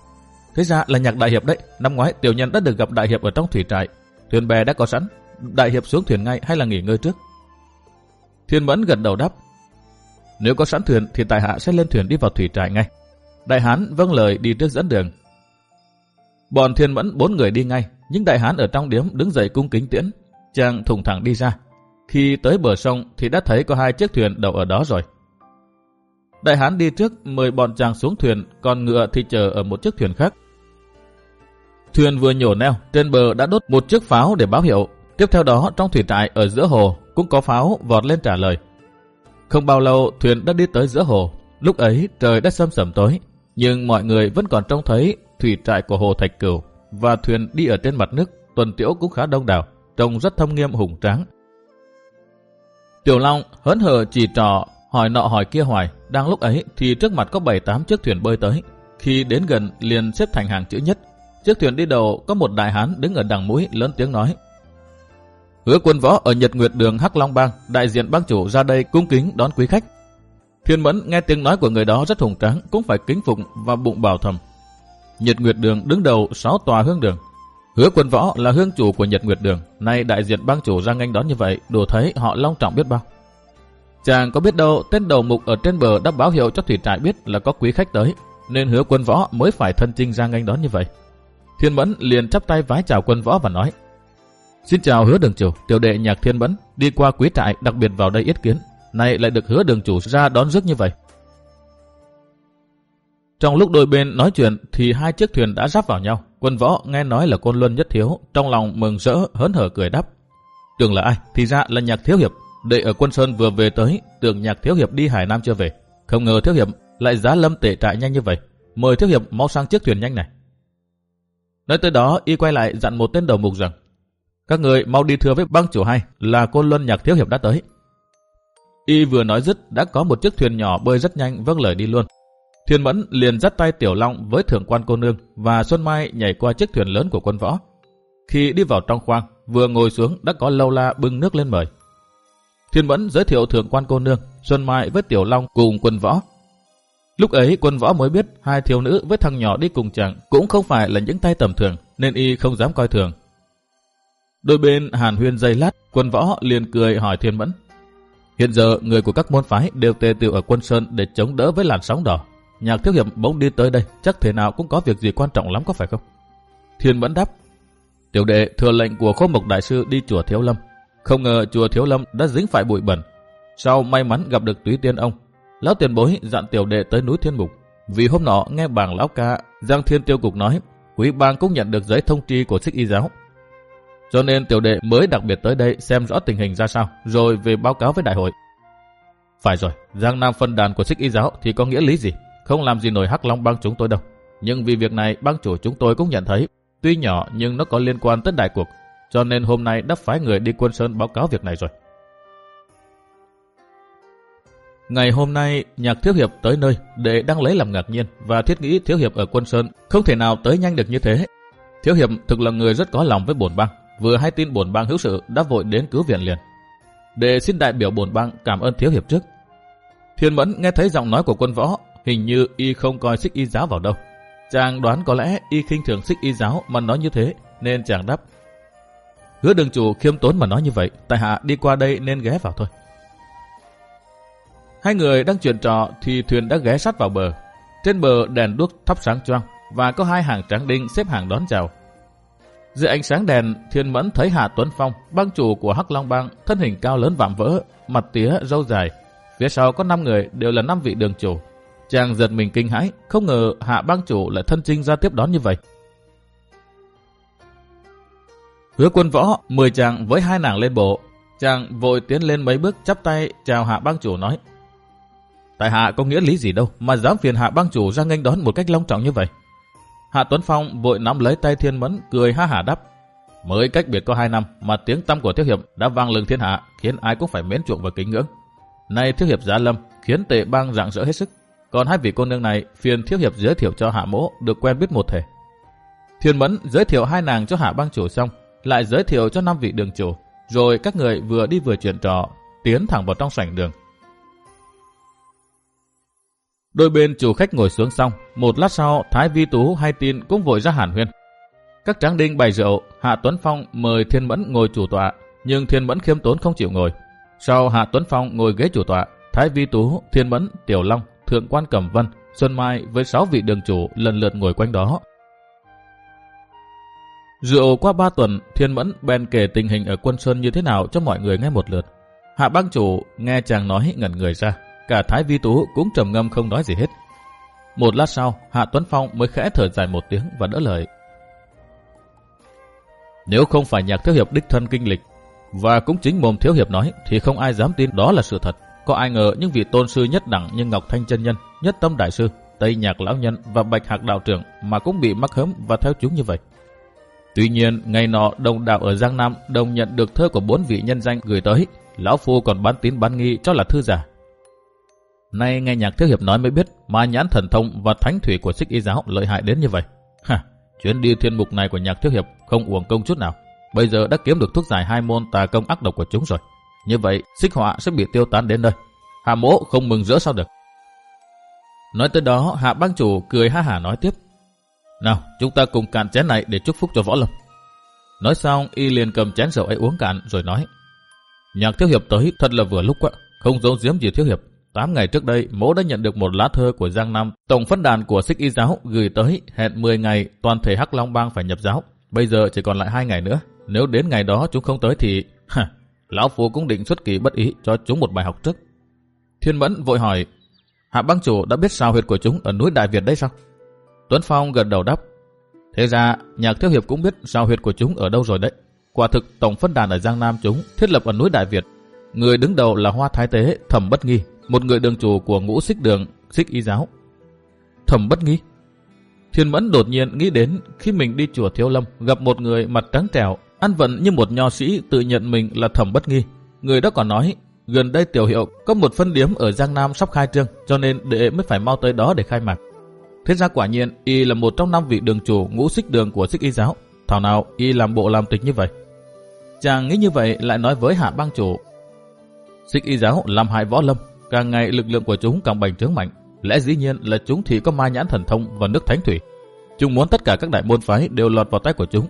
S1: Thế ra là nhạc đại hiệp đấy, năm ngoái tiểu nhân đã được gặp đại hiệp ở trong thủy trại, thuyền bè đã có sẵn, đại hiệp xuống thuyền ngay hay là nghỉ ngơi trước? Thiên mẫn gật đầu đáp Nếu có sẵn thuyền thì tại hạ sẽ lên thuyền đi vào thủy trại ngay. Đại hán vâng lời đi trước dẫn đường. Bọn thiên mẫn bốn người đi ngay, nhưng đại hán ở trong điếm đứng dậy cung kính tiễn. Chàng thùng thẳng đi ra. Khi tới bờ sông thì đã thấy có hai chiếc thuyền đậu ở đó rồi. Đại hán đi trước mời bọn chàng xuống thuyền, còn ngựa thì chờ ở một chiếc thuyền khác. Thuyền vừa nhổ neo, trên bờ đã đốt một chiếc pháo để báo hiệu. Tiếp theo đó trong thủy trại ở giữa hồ cũng có pháo vọt lên trả lời. Không bao lâu thuyền đã đi tới giữa hồ. Lúc ấy trời đã sâm sầm tối, nhưng mọi người vẫn còn trông thấy thủy trại của hồ Thạch Cửu và thuyền đi ở trên mặt nước, tuần tiễu cũng khá đông đảo, trông rất thâm nghiêm hùng tráng. Tiểu Long hớn hở chỉ trò hỏi nọ hỏi kia hoài, đang lúc ấy thì trước mặt có 7-8 chiếc thuyền bơi tới. Khi đến gần liền xếp thành hàng chữ nhất. Chiếc thuyền đi đầu có một đại hán đứng ở đằng mũi lớn tiếng nói. Hứa quân võ ở Nhật Nguyệt đường Hắc Long Bang, đại diện bang chủ ra đây cung kính đón quý khách. Thiên Mẫn nghe tiếng nói của người đó rất hùng tráng, cũng phải kính phục và bụng bảo thầm. Nhật Nguyệt đường đứng đầu 6 tòa hương đường. Hứa quân võ là hương chủ của Nhật Nguyệt đường, nay đại diện bang chủ ra nganh đón như vậy, đủ thấy họ long trọng biết bao. Chàng có biết đâu tên đầu mục ở trên bờ đã báo hiệu cho thủy trại biết là có quý khách tới, nên hứa quân võ mới phải thân chinh ra nganh đón như vậy. Thiên Mẫn liền chắp tay vái chào quân võ và nói Xin chào hứa đường chủ, tiểu đệ nhạc Thiên Mẫn đi qua quý trại đặc biệt vào đây yết kiến, nay lại được hứa đường chủ ra đón rước như vậy. Trong lúc đôi bên nói chuyện thì hai chiếc thuyền đã giáp vào nhau. Quân võ nghe nói là côn luân nhất thiếu, trong lòng mừng rỡ hớn hở cười đáp. Tưởng là ai? Thì ra là nhạc thiếu hiệp. Đệ ở quân Sơn vừa về tới, tưởng nhạc thiếu hiệp đi Hải Nam chưa về. Không ngờ thiếu hiệp lại giá lâm tệ trại nhanh như vậy. Mời thiếu hiệp mau sang chiếc thuyền nhanh này. Nói tới đó, y quay lại dặn một tên đầu mục rằng các người mau đi thưa với băng chủ hai là côn Luân Nhạc Thiếu Hiệp đã tới. Y vừa nói dứt đã có một chiếc thuyền nhỏ bơi rất nhanh vâng lời đi luôn. Thiên Mẫn liền dắt tay Tiểu Long với thượng quan cô nương và Xuân Mai nhảy qua chiếc thuyền lớn của quân võ. Khi đi vào trong khoang, vừa ngồi xuống đã có lâu la bưng nước lên mời. Thiên Mẫn giới thiệu thượng quan cô nương, Xuân Mai với Tiểu Long cùng quân võ. Lúc ấy quân võ mới biết hai thiếu nữ với thằng nhỏ đi cùng chàng cũng không phải là những tay tầm thường nên y không dám coi thường. Đôi bên hàn huyên dây lát, quân võ liền cười hỏi Thiên Mẫn. Hiện giờ người của các môn phái đều tề tựu ở quân Sơn để chống đỡ với làn sóng đỏ. Nhạc thiếu hiệp bỗng đi tới đây, chắc thế nào cũng có việc gì quan trọng lắm có phải không? Thiên Mẫn đáp. Tiểu đệ thừa lệnh của khô mộc đại sư đi chùa Thiếu Lâm. Không ngờ chùa Thiếu Lâm đã dính phải bụi bẩn. Sau may mắn gặp được túy tiên ông, lão tiền bối dặn tiểu đệ tới núi Thiên Mục. Vì hôm nọ nghe bảng lão ca Giang Thiên Tiêu Cục nói, quý bang cũng nhận được giấy thông tri của xích y giáo cho nên tiểu đệ mới đặc biệt tới đây xem rõ tình hình ra sao, rồi về báo cáo với đại hội. Phải rồi, Giang Nam phân đàn của xích y giáo thì có nghĩa lý gì? Không làm gì nổi hắc long bang chúng tôi đâu. Nhưng vì việc này bang chủ chúng tôi cũng nhận thấy, tuy nhỏ nhưng nó có liên quan tới đại cuộc, cho nên hôm nay đã phái người đi quân sơn báo cáo việc này rồi. Ngày hôm nay, nhạc thiếu hiệp tới nơi để đăng lấy làm ngạc nhiên và thiết nghĩ thiếu hiệp ở quân sơn không thể nào tới nhanh được như thế. Thiếu hiệp thực là người rất có lòng với bổn bang, vừa hay tin bổn bang hữu sự đã vội đến cứu viện liền. Để xin đại biểu bổn bang cảm ơn thiếu hiệp trước. Thiên Mẫn nghe thấy giọng nói của quân võ, hình như y không coi xích y giáo vào đâu. Chàng đoán có lẽ y khinh thường xích y giáo mà nói như thế, nên chàng đáp. Hứa đường chủ khiêm tốn mà nói như vậy, tại hạ đi qua đây nên ghé vào thôi. Hai người đang chuyện trò thì thuyền đã ghé sát vào bờ. Trên bờ đèn đuốc thắp sáng choang và có hai hàng tráng đinh xếp hàng đón chào. Dưới ánh sáng đèn, Thiên Mẫn thấy Hạ Tuấn Phong, bang chủ của Hắc Long Bang, thân hình cao lớn vạm vỡ, mặt tía, râu dài. Phía sau có 5 người, đều là 5 vị đường chủ. Chàng giật mình kinh hãi, không ngờ Hạ bang chủ lại thân trinh ra tiếp đón như vậy. Hứa quân võ, 10 chàng với hai nàng lên bộ. Chàng vội tiến lên mấy bước chắp tay chào Hạ bang chủ nói. Tại Hạ có nghĩa lý gì đâu mà dám phiền Hạ bang chủ ra nghênh đón một cách long trọng như vậy. Hạ Tuấn Phong vội nắm lấy tay Thiên Mẫn cười ha hả đáp. Mới cách biệt có hai năm mà tiếng tăm của Thiếu Hiệp đã vang lừng thiên hạ khiến ai cũng phải mến chuộng và kính ngưỡng. Nay Thiếu Hiệp giá lâm khiến tệ bang rạng rỡ hết sức. Còn hai vị cô nương này phiền Thiếu Hiệp giới thiệu cho Hạ Mỗ được quen biết một thể. Thiên Mẫn giới thiệu hai nàng cho Hạ bang chủ xong lại giới thiệu cho năm vị đường chủ. Rồi các người vừa đi vừa chuyện trò tiến thẳng vào trong sảnh đường. Đôi bên chủ khách ngồi xuống xong, một lát sau Thái Vi Tú hay tin cũng vội ra hàn huyên. Các tráng đinh bày rượu, Hạ Tuấn Phong mời Thiên Mẫn ngồi chủ tọa, nhưng Thiên Mẫn khiêm tốn không chịu ngồi. Sau Hạ Tuấn Phong ngồi ghế chủ tọa, Thái Vi Tú, Thiên Mẫn, Tiểu Long, Thượng quan Cẩm Vân, Xuân Mai với sáu vị đường chủ lần lượt ngồi quanh đó. Rượu qua ba tuần, Thiên Mẫn bèn kể tình hình ở quân Sơn như thế nào cho mọi người nghe một lượt. Hạ bang chủ nghe chàng nói ngẩn người ra, cả Thái Vi Tú cũng trầm ngâm không nói gì hết. Một lát sau, Hạ Tuấn Phong mới khẽ thở dài một tiếng và đỡ lời. Nếu không phải nhạc thiếu hiệp đích thân kinh lịch, và cũng chính mồm thiếu hiệp nói, thì không ai dám tin đó là sự thật. Có ai ngờ những vị tôn sư nhất đẳng như Ngọc Thanh chân Nhân, Nhất Tâm Đại Sư, Tây Nhạc Lão Nhân và Bạch Hạc Đạo Trưởng mà cũng bị mắc hớm và theo chúng như vậy. Tuy nhiên, ngày nọ đồng đạo ở Giang Nam đồng nhận được thơ của bốn vị nhân danh gửi tới. Lão Phu còn bán tín bán nghi cho là thư giả. Nay nghe nhạc thiếu hiệp nói mới biết mà nhãn thần thông và thánh thủy của xích y giáo lợi hại đến như vậy. Ha, chuyến đi thiên mục này của nhạc thiếu hiệp không uổng công chút nào. Bây giờ đã kiếm được thuốc giải hai môn tà công ác độc của chúng rồi. Như vậy, xích họa sẽ bị tiêu tán đến nơi. Hạ mỗ không mừng rỡ sao được. Nói tới đó, hạ bang chủ cười ha hả nói tiếp. Nào, chúng ta cùng cạn chén này để chúc phúc cho võ lâm. Nói xong, y liền cầm chén rượu ấy uống cạn rồi nói. Nhạc thiếu hiệp tới thật là vừa lúc quá, không giấu giếm gì thiếu hiệp. tám ngày trước đây, mỗ đã nhận được một lá thơ của Giang Nam, tổng phân đàn của Xích Y giáo gửi tới hẹn 10 ngày toàn thể Hắc Long Bang phải nhập giáo. Bây giờ chỉ còn lại 2 ngày nữa. Nếu đến ngày đó chúng không tới thì... Ha, Lão Phu cũng định xuất kỳ bất ý cho chúng một bài học trước. Thiên Mẫn vội hỏi, Hạ băng chủ đã biết sao huyệt của chúng ở núi Đại Việt đấy sao? Tuấn Phong gật đầu đáp, Thế ra, nhạc thiếu hiệp cũng biết sao huyệt của chúng ở đâu rồi đấy. quả thực tổng phân đàn ở Giang Nam chúng thiết lập ở núi Đại Việt. Người đứng đầu là Hoa Thái Tế, Thẩm Bất Nghi, một người đường chủ của ngũ xích đường, xích y giáo. Thẩm Bất Nghi Thiên Mẫn đột nhiên nghĩ đến khi mình đi chùa Thiếu Lâm gặp một người mặt trắng trẻo, ăn vận như một nho sĩ tự nhận mình là Thẩm Bất Nghi. Người đó còn nói, gần đây tiểu hiệu có một phân điếm ở Giang Nam sắp khai trương, cho nên đệ mới phải mau tới đó để khai mạc. Thế ra quả nhiên, y là một trong năm vị đường chủ ngũ xích đường của xích y giáo. Thảo nào y làm bộ làm tịch như vậy. Chàng nghĩ như vậy lại nói với hạ bang chủ. Xích y giáo làm hại võ lâm, càng ngày lực lượng của chúng càng bành trướng mạnh. Lẽ dĩ nhiên là chúng thì có ma nhãn thần thông và nước thánh thủy. Chúng muốn tất cả các đại môn phái đều lọt vào tay của chúng.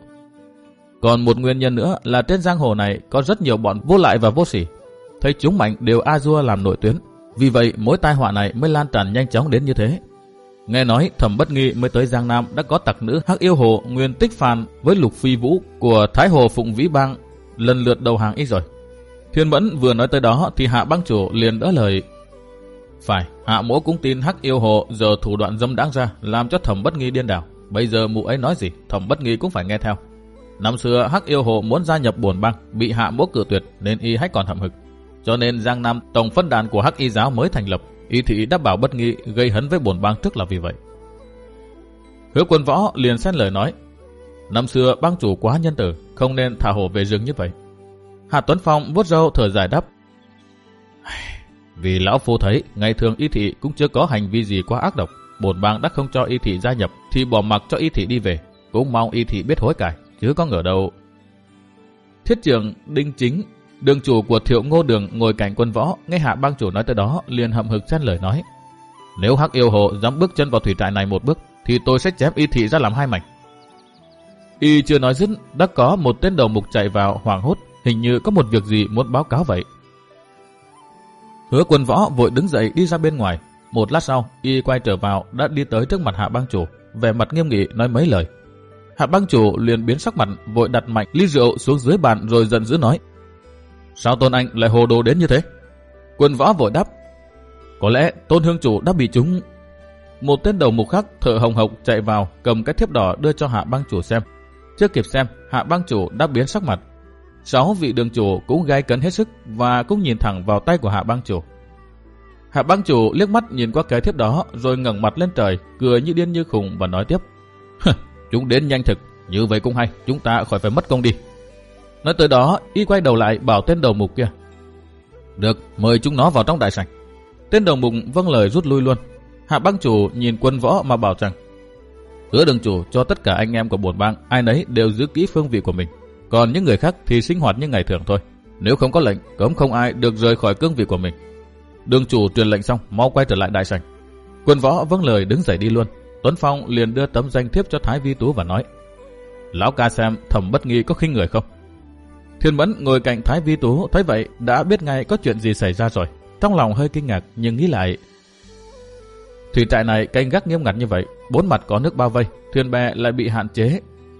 S1: Còn một nguyên nhân nữa là trên giang hồ này có rất nhiều bọn vô lại và vô sỉ. Thấy chúng mạnh đều a dua làm nội tuyến. Vì vậy mỗi tai họa này mới lan tràn nhanh chóng đến như thế. Nghe nói thẩm bất nghi mới tới Giang Nam đã có tặc nữ Hắc Yêu Hồ Nguyên Tích Phàn với Lục Phi Vũ của Thái Hồ Phụng Vĩ Bang lần lượt đầu hàng ít rồi. Thiên Mẫn vừa nói tới đó thì Hạ băng chủ liền đỡ lời. Phải, Hạ mỗ cũng tin Hắc Yêu Hồ giờ thủ đoạn dâm đáng ra làm cho thẩm bất nghi điên đảo. Bây giờ mụ ấy nói gì, thẩm bất nghi cũng phải nghe theo. Năm xưa Hắc Yêu Hồ muốn gia nhập buồn băng, bị Hạ mỗ cử tuyệt nên y hách còn hậm hực. Cho nên Giang Nam tổng phân đàn của Hắc Y giáo mới thành lập Y thị đã bảo bất nghi gây hấn với bổn bang trước là vì vậy. Hứa quân võ liền xen lời nói, năm xưa bang chủ quá nhân tử, không nên thả hổ về rừng như vậy. Hạ Tuấn Phong vuốt râu thở dài đáp, vì lão phu thấy ngày thường y thị cũng chưa có hành vi gì quá ác độc, bổn bang đã không cho y thị gia nhập thì bỏ mặc cho y thị đi về, cũng mong y thị biết hối cải, chứ có ngờ đâu. Thiết trưởng Đinh Chính Đường chủ của thiệu ngô đường ngồi cạnh quân võ, nghe hạ bang chủ nói tới đó, liền hậm hực chen lời nói. Nếu hắc yêu hộ dám bước chân vào thủy trại này một bước, thì tôi sẽ chém y thị ra làm hai mảnh. Y chưa nói dứt, đã có một tên đầu mục chạy vào hoảng hốt, hình như có một việc gì muốn báo cáo vậy. Hứa quân võ vội đứng dậy đi ra bên ngoài. Một lát sau, y quay trở vào đã đi tới trước mặt hạ bang chủ, vẻ mặt nghiêm nghị nói mấy lời. Hạ bang chủ liền biến sắc mặt, vội đặt mạnh ly rượu xuống dưới bàn rồi giận dữ nói. Sao Tôn Anh lại hồ đồ đến như thế? Quân võ vội đáp. Có lẽ Tôn Hương Chủ đã bị chúng... Một tên đầu mục khác thở hồng hộc chạy vào cầm cái thiếp đỏ đưa cho hạ bang chủ xem. Chưa kịp xem, hạ bang chủ đã biến sắc mặt. Sáu vị đường chủ cũng gai cấn hết sức và cũng nhìn thẳng vào tay của hạ bang chủ. Hạ bang chủ liếc mắt nhìn qua cái thiếp đó rồi ngẩng mặt lên trời, cười như điên như khùng và nói tiếp chúng đến nhanh thực, như vậy cũng hay, chúng ta khỏi phải mất công đi. Nói tới đó, y quay đầu lại bảo tên đầu mục kia. Được, mời chúng nó vào trong đại sảnh. Tên đầu mục vâng lời rút lui luôn. Hạ băng chủ nhìn quân võ mà bảo rằng Hứa đường chủ cho tất cả anh em của bổn bang ai nấy đều giữ kỹ phương vị của mình. Còn những người khác thì sinh hoạt như ngày thường thôi. Nếu không có lệnh, cấm không ai được rời khỏi cương vị của mình. Đường chủ truyền lệnh xong, mau quay trở lại đại sảnh. Quân võ vâng lời đứng dậy đi luôn. Tuấn Phong liền đưa tấm danh thiếp cho Thái Vi Tú và nói Lão ca xem thẩm bất nghi có khinh người không? Thiên Mẫn ngồi cạnh Thái Vi Tú thấy vậy đã biết ngay có chuyện gì xảy ra rồi. Trong lòng hơi kinh ngạc nhưng nghĩ lại. Thủy trại này canh gác nghiêm ngặt như vậy, bốn mặt có nước bao vây, thuyền bè lại bị hạn chế.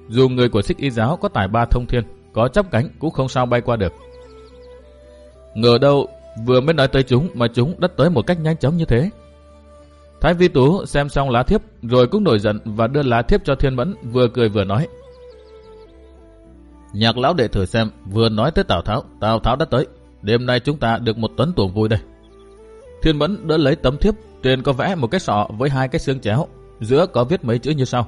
S1: Dù người của xích y giáo có tài ba thông thiên, có chấp cánh cũng không sao bay qua được. Ngờ đâu vừa mới nói tới chúng mà chúng đã tới một cách nhanh chóng như thế. Thái Vi Tú xem xong lá thiếp rồi cũng nổi giận và đưa lá thiếp cho Thiên Mẫn vừa cười vừa nói. Nhạc lão đệ thử xem, vừa nói tới Tào Tháo, Tào Tháo đã tới. Đêm nay chúng ta được một tấn tuồng vui đây. Thiên Mẫn đã lấy tấm thiếp, trên có vẽ một cái sọ với hai cái xương chéo, giữa có viết mấy chữ như sau.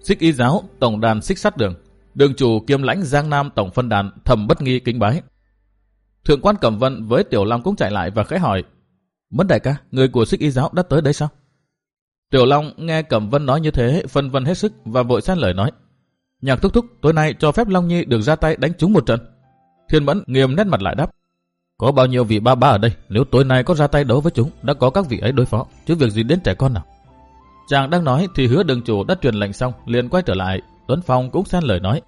S1: Xích y giáo, tổng đàn xích sắt đường, đường chủ kiêm lãnh Giang Nam tổng phân đàn thầm bất nghi kính bái. Thượng quan Cẩm Vân với Tiểu Long cũng chạy lại và khẽ hỏi, Mất đại ca, người của xích y giáo đã tới đấy sao? Tiểu Long nghe Cẩm Vân nói như thế, phân vân hết sức và vội san lời nói. Nhạc thúc thúc tối nay cho phép Long Nhi được ra tay đánh chúng một trận. Thiên Mẫn nghiêm nét mặt lại đáp. Có bao nhiêu vị ba ba ở đây, nếu tối nay có ra tay đấu với chúng, đã có các vị ấy đối phó, chứ việc gì đến trẻ con nào. Chàng đang nói thì hứa đường chủ đã truyền lệnh xong, liền quay trở lại, Tuấn Phong cũng xen lời nói.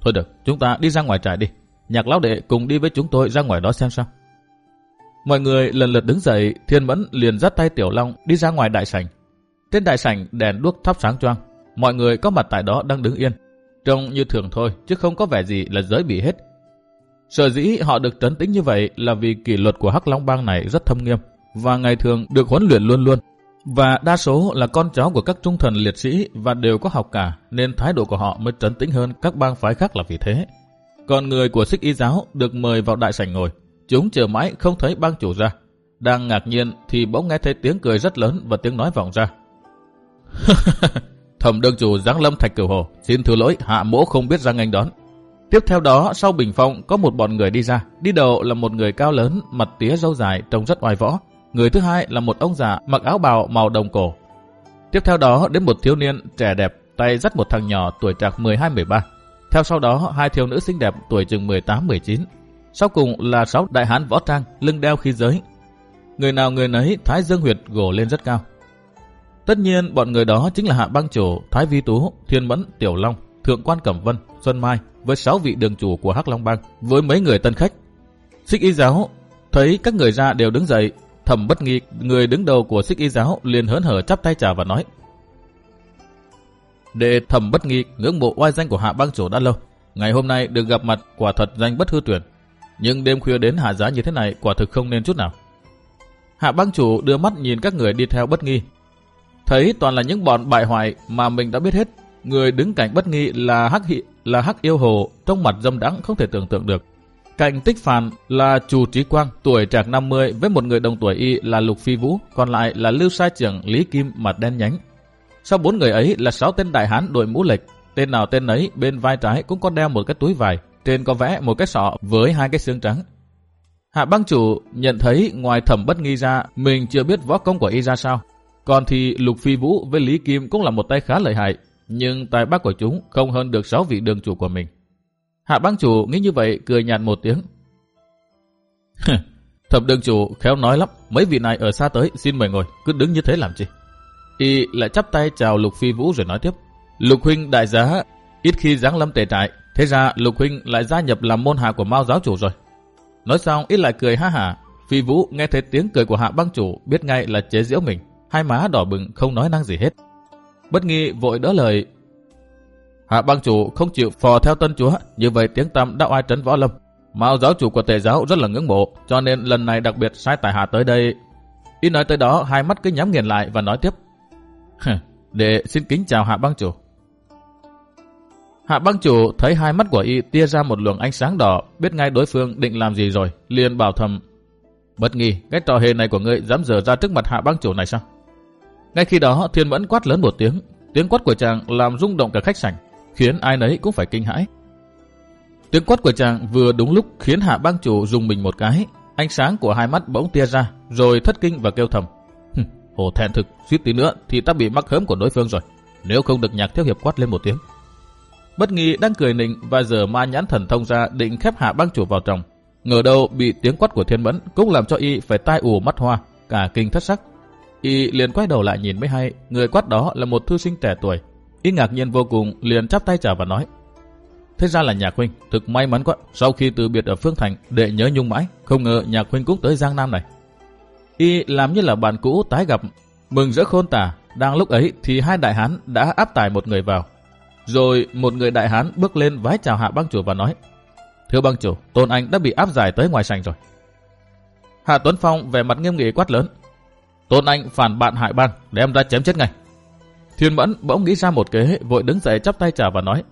S1: Thôi được, chúng ta đi ra ngoài trại đi. Nhạc lão đệ cùng đi với chúng tôi ra ngoài đó xem sao. Mọi người lần lượt đứng dậy, Thiên Mẫn liền dắt tay Tiểu Long đi ra ngoài đại sảnh. Trên đại sảnh đèn đuốc thắp sáng choang, mọi người có mặt tại đó đang đứng yên, Trông như thường thôi, chứ không có vẻ gì là giới bị hết. Sở dĩ họ được trấn tĩnh như vậy là vì kỷ luật của Hắc Long Bang này rất thâm nghiêm, và ngày thường được huấn luyện luôn luôn. Và đa số là con cháu của các trung thần liệt sĩ và đều có học cả, nên thái độ của họ mới trấn tĩnh hơn các bang phái khác là vì thế. Còn người của xích y giáo được mời vào đại sảnh ngồi. Chúng chờ mãi không thấy bang chủ ra. Đang ngạc nhiên thì bỗng nghe thấy tiếng cười rất lớn và tiếng nói vọng ra. Thẩm đương chủ giáng lâm thạch cửu hồ, xin thứ lỗi hạ mỗ không biết ra ngành đón. Tiếp theo đó, sau bình phong có một bọn người đi ra. Đi đầu là một người cao lớn, mặt tía râu dài, trông rất oai võ. Người thứ hai là một ông già mặc áo bào màu đồng cổ. Tiếp theo đó đến một thiếu niên trẻ đẹp, tay dắt một thằng nhỏ tuổi trạc 12-13. Theo sau đó hai thiếu nữ xinh đẹp tuổi chừng 18-19. Sau cùng là sáu đại hán võ trang, lưng đeo khí giới. Người nào người nấy thái dương huyệt gồ lên rất cao. Tất nhiên bọn người đó chính là hạ băng chủ Thái Vi Tú, Thiên Mẫn, Tiểu Long, Thượng quan Cẩm Vân, Xuân Mai với sáu vị đường chủ của Hắc Long Bang với mấy người tân khách. Xích y giáo thấy các người ra đều đứng dậy, thầm bất nghi người đứng đầu của xích y giáo liền hớn hở chắp tay chào và nói để thầm bất nghi ngưỡng mộ oai danh của hạ bang chủ đã lâu. Ngày hôm nay được gặp mặt quả thật danh bất hư tuyển. Nhưng đêm khuya đến hạ giá như thế này quả thực không nên chút nào. Hạ bang chủ đưa mắt nhìn các người đi theo bất nghi. Thấy toàn là những bọn bại hoại mà mình đã biết hết. Người đứng cạnh bất nghi là hắc hị, là hắc yêu hồ, trong mặt dâm đắng không thể tưởng tượng được. Cạnh tích phàn là chu trí quang, tuổi trạc 50 với một người đồng tuổi y là lục phi vũ, còn lại là lưu sai trưởng Lý Kim mặt đen nhánh. Sau bốn người ấy là sáu tên đại hán đội mũ lệch, tên nào tên ấy bên vai trái cũng có đeo một cái túi vải, trên có vẽ một cái sọ với hai cái xương trắng. Hạ băng chủ nhận thấy ngoài thẩm bất nghi ra, mình chưa biết võ công của y ra sao. Còn thì Lục Phi Vũ với Lý Kim cũng là một tay khá lợi hại, nhưng tài bác của chúng không hơn được sáu vị đường chủ của mình. Hạ băng chủ nghĩ như vậy cười nhạt một tiếng. Thẩm đường chủ khéo nói lắm, mấy vị này ở xa tới xin mời ngồi, cứ đứng như thế làm chi. Y lại chắp tay chào Lục Phi Vũ rồi nói tiếp. Lục huynh đại giá, ít khi giáng lâm tề trại, thế ra Lục huynh lại gia nhập làm môn hạ của Mao giáo chủ rồi. Nói xong ít lại cười ha hả. Phi Vũ nghe thấy tiếng cười của hạ băng chủ biết ngay là chế giễu mình, hai má đỏ bừng không nói năng gì hết. Bất nghi vội đỡ lời. Hạ băng chủ không chịu phò theo tân chúa, như vậy tiếng tâm đã oai trấn võ lâm. Mao giáo chủ của tề giáo rất là ngưỡng mộ, cho nên lần này đặc biệt sai tài hạ tới đây. ít nói tới đó, hai mắt cứ nhắm nghiền lại và nói tiếp. Để xin kính chào hạ băng chủ. Hạ băng chủ thấy hai mắt của y tia ra một luồng ánh sáng đỏ, biết ngay đối phương định làm gì rồi, liền bảo thầm. Bất nghi, cái trò hề này của ngươi dám dở ra trước mặt hạ băng chủ này sao? Ngay khi đó, thiên mẫn quát lớn một tiếng, tiếng quát của chàng làm rung động cả khách sảnh, khiến ai nấy cũng phải kinh hãi. Tiếng quát của chàng vừa đúng lúc khiến hạ băng chủ dùng mình một cái, ánh sáng của hai mắt bỗng tia ra, rồi thất kinh và kêu thầm. Hồ thẹn thực, suýt tí nữa thì ta bị mắc hớm của đối phương rồi. Nếu không được nhạc thiếu hiệp quát lên một tiếng. Bất nghi đang cười nịnh và giờ ma nhãn thần thông ra định khép hạ băng chủ vào trong. Ngờ đâu bị tiếng quát của thiên mẫn cũng làm cho y phải tai ù mắt hoa, cả kinh thất sắc. Y liền quay đầu lại nhìn mới hay, người quát đó là một thư sinh trẻ tuổi. Y ngạc nhiên vô cùng, liền chắp tay chào và nói. Thế ra là nhạc huynh, thực may mắn quá, sau khi từ biệt ở Phương Thành, đệ nhớ nhung mãi, không ngờ nhạc huynh cũng tới Giang Nam này. Y làm như là bạn cũ tái gặp, mừng rỡ khôn tả. Đang lúc ấy thì hai đại hán đã áp tải một người vào. Rồi một người đại hán bước lên vái chào hạ băng chủ và nói Thưa băng chủ, Tôn Anh đã bị áp giải tới ngoài sảnh rồi. Hạ Tuấn Phong về mặt nghiêm nghị quát lớn. Tôn Anh phản bạn hại băng, đem ra chém chết ngay. Thiên Mẫn bỗng nghĩ ra một kế, vội đứng dậy chắp tay chào và nói.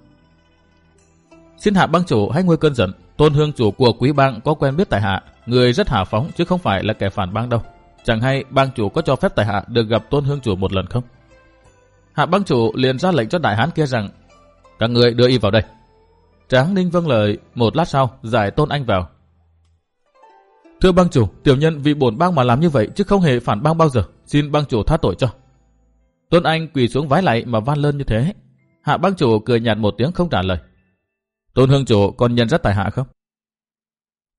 S1: Xin hạ băng chủ hãy nguôi cơn giận, tôn hương chủ của quý bang có quen biết tại hạ, người rất hào phóng chứ không phải là kẻ phản bang đâu. Chẳng hay bang chủ có cho phép tại hạ được gặp tôn hương chủ một lần không? Hạ bang chủ liền ra lệnh cho đại hán kia rằng các người đưa y vào đây. Tráng Ninh vâng lời, một lát sau giải tôn anh vào. Thưa bang chủ, tiểu nhân vì bổn bang mà làm như vậy chứ không hề phản bang bao giờ. Xin bang chủ tha tội cho. Tôn Anh quỳ xuống vái lại mà van lơn như thế. Hạ bang chủ cười nhạt một tiếng không trả lời. Tôn hương chủ còn nhận rất tài hạ không?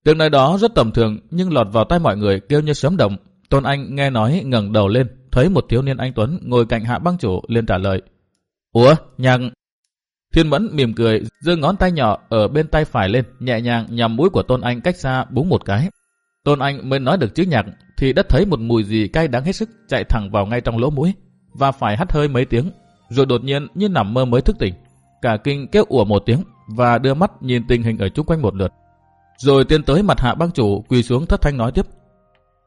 S1: Tiếng nói đó rất tầm thường nhưng lọt vào tai mọi người kêu như sớm động. Tôn Anh nghe nói ngẩng đầu lên, thấy một thiếu niên anh Tuấn ngồi cạnh hạ băng chủ liền trả lời. Ủa, nhạc... Thiên Mẫn mỉm cười, giơ ngón tay nhỏ ở bên tay phải lên, nhẹ nhàng nhằm mũi của Tôn Anh cách xa búng một cái. Tôn Anh mới nói được chữ nhạc, thì đã thấy một mùi gì cay đáng hết sức chạy thẳng vào ngay trong lỗ mũi, và phải hắt hơi mấy tiếng, rồi đột nhiên như nằm mơ mới thức tỉnh. Cả kinh kêu ủa một tiếng, và đưa mắt nhìn tình hình ở chung quanh một lượt. Rồi tiến tới mặt hạ băng chủ quỳ xuống thất thanh nói tiếp.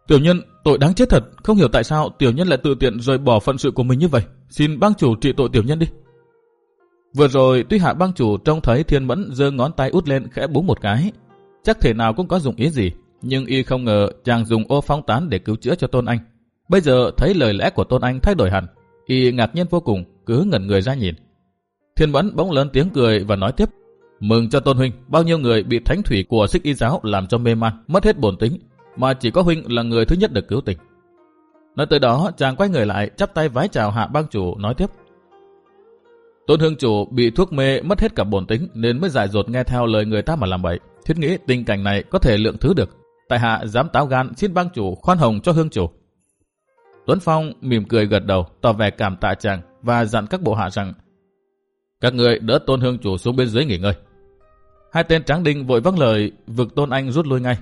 S1: Tiểu nhân, tội đáng chết thật, không hiểu tại sao tiểu nhân lại tự tiện rời bỏ phận sự của mình như vậy. Xin băng chủ trị tội tiểu nhân đi. Vừa rồi tuy hạ bang chủ trông thấy thiên mẫn giơ ngón tay út lên khẽ búng một cái. Chắc thể nào cũng có dụng ý gì, nhưng y không ngờ chàng dùng ô phong tán để cứu chữa cho Tôn Anh. Bây giờ thấy lời lẽ của Tôn Anh thay đổi hẳn, y ngạc nhiên vô cùng, cứ ngẩn người ra nhìn. Thiên mẫn bỗng lớn tiếng cười và nói tiếp, mừng cho Tôn Huynh, bao nhiêu người bị thánh thủy của xích y giáo làm cho mê man, mất hết bổn tính, mà chỉ có Huynh là người thứ nhất được cứu tình Nói tới đó, chàng quay người lại, chắp tay vái chào hạ bang chủ, nói tiếp. Tôn Hương Chủ bị thuốc mê mất hết cả bổn tính nên mới dại dột nghe theo lời người ta mà làm bậy. Thiết nghĩ tình cảnh này có thể lượng thứ được. Tại hạ dám táo gan xin bang chủ khoan hồng cho Hương Chủ. Tuấn Phong mỉm cười gật đầu, tỏ vẻ cảm tạ chàng và dặn các bộ hạ rằng các người đỡ Tôn Hương Chủ xuống bên dưới nghỉ ngơi. Hai tên tráng đinh vội vâng lời, vực Tôn Anh rút lui ngay.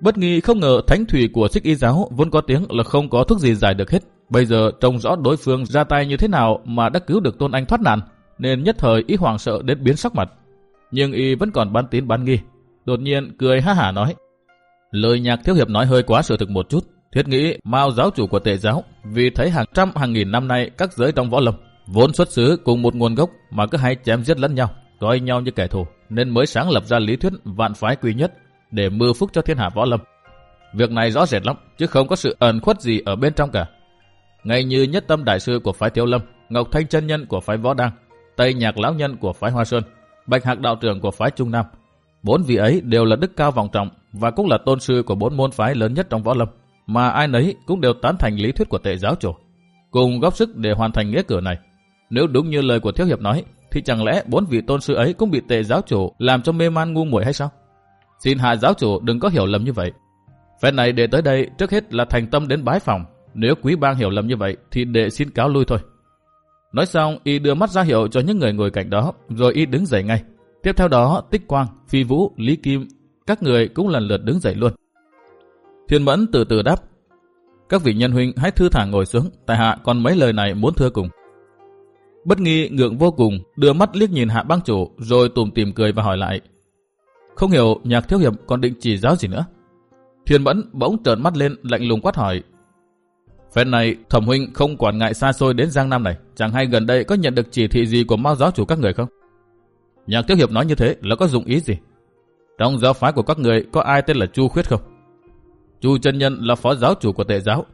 S1: Bất nghi không ngờ thánh thủy của xích y giáo vốn có tiếng là không có thuốc gì giải được hết. Bây giờ trông rõ đối phương ra tay như thế nào mà đã cứu được Tôn Anh thoát nạn, nên nhất thời y hoàng sợ đến biến sắc mặt. Nhưng y vẫn còn bán tín bán nghi. Đột nhiên cười ha hả nói. Lời nhạc thiếu hiệp nói hơi quá sự thực một chút. Thiết nghĩ Mao giáo chủ của tệ giáo vì thấy hàng trăm hàng nghìn năm nay các giới trong võ lâm vốn xuất xứ cùng một nguồn gốc mà cứ hay chém giết lẫn nhau, coi nhau như kẻ thù, nên mới sáng lập ra lý thuyết vạn phái quy nhất để mưa phúc cho thiên hạ võ lâm. Việc này rõ rệt lắm, chứ không có sự ẩn khuất gì ở bên trong cả. Ngay như nhất tâm đại sư của phái Thiếu Lâm, Ngọc Thanh chân nhân của phái Võ Đăng, Tây Nhạc lão nhân của phái Hoa Sơn, Bạch Hạc đạo trưởng của phái Trung Nam. Bốn vị ấy đều là đức cao vọng trọng và cũng là tôn sư của bốn môn phái lớn nhất trong võ lâm, mà ai nấy cũng đều tán thành lý thuyết của tệ giáo chủ, cùng góp sức để hoàn thành nghĩa cử này. Nếu đúng như lời của thiếu hiệp nói, thì chẳng lẽ bốn vị tôn sư ấy cũng bị tệ giáo chủ làm cho mê man ngu muội hay sao? Xin hạ giáo chủ đừng có hiểu lầm như vậy. Phép này để tới đây trước hết là thành tâm đến bái phòng. Nếu quý bang hiểu lầm như vậy thì đệ xin cáo lui thôi. Nói xong, y đưa mắt ra hiệu cho những người ngồi cạnh đó, rồi y đứng dậy ngay. Tiếp theo đó, Tích Quang, Phi Vũ, Lý Kim, các người cũng lần lượt đứng dậy luôn. Thiên Mẫn từ từ đáp. Các vị nhân huynh hãy thư thả ngồi xuống, tại hạ còn mấy lời này muốn thưa cùng. Bất nghi ngượng vô cùng, đưa mắt liếc nhìn hạ bang chủ, rồi tùm tìm cười và hỏi lại. Không hiểu nhạc thiếu hiệp còn định chỉ giáo gì nữa. Thiên Mẫn bỗng trợn mắt lên lạnh lùng quát hỏi. Phen này thẩm huynh không quản ngại xa xôi đến Giang Nam này, chẳng hay gần đây có nhận được chỉ thị gì của Mao giáo chủ các người không? Nhạc thiếu hiệp nói như thế là có dụng ý gì? Trong giáo phái của các người có ai tên là Chu Khuyết không? Chu chân nhân là phó giáo chủ của tệ giáo.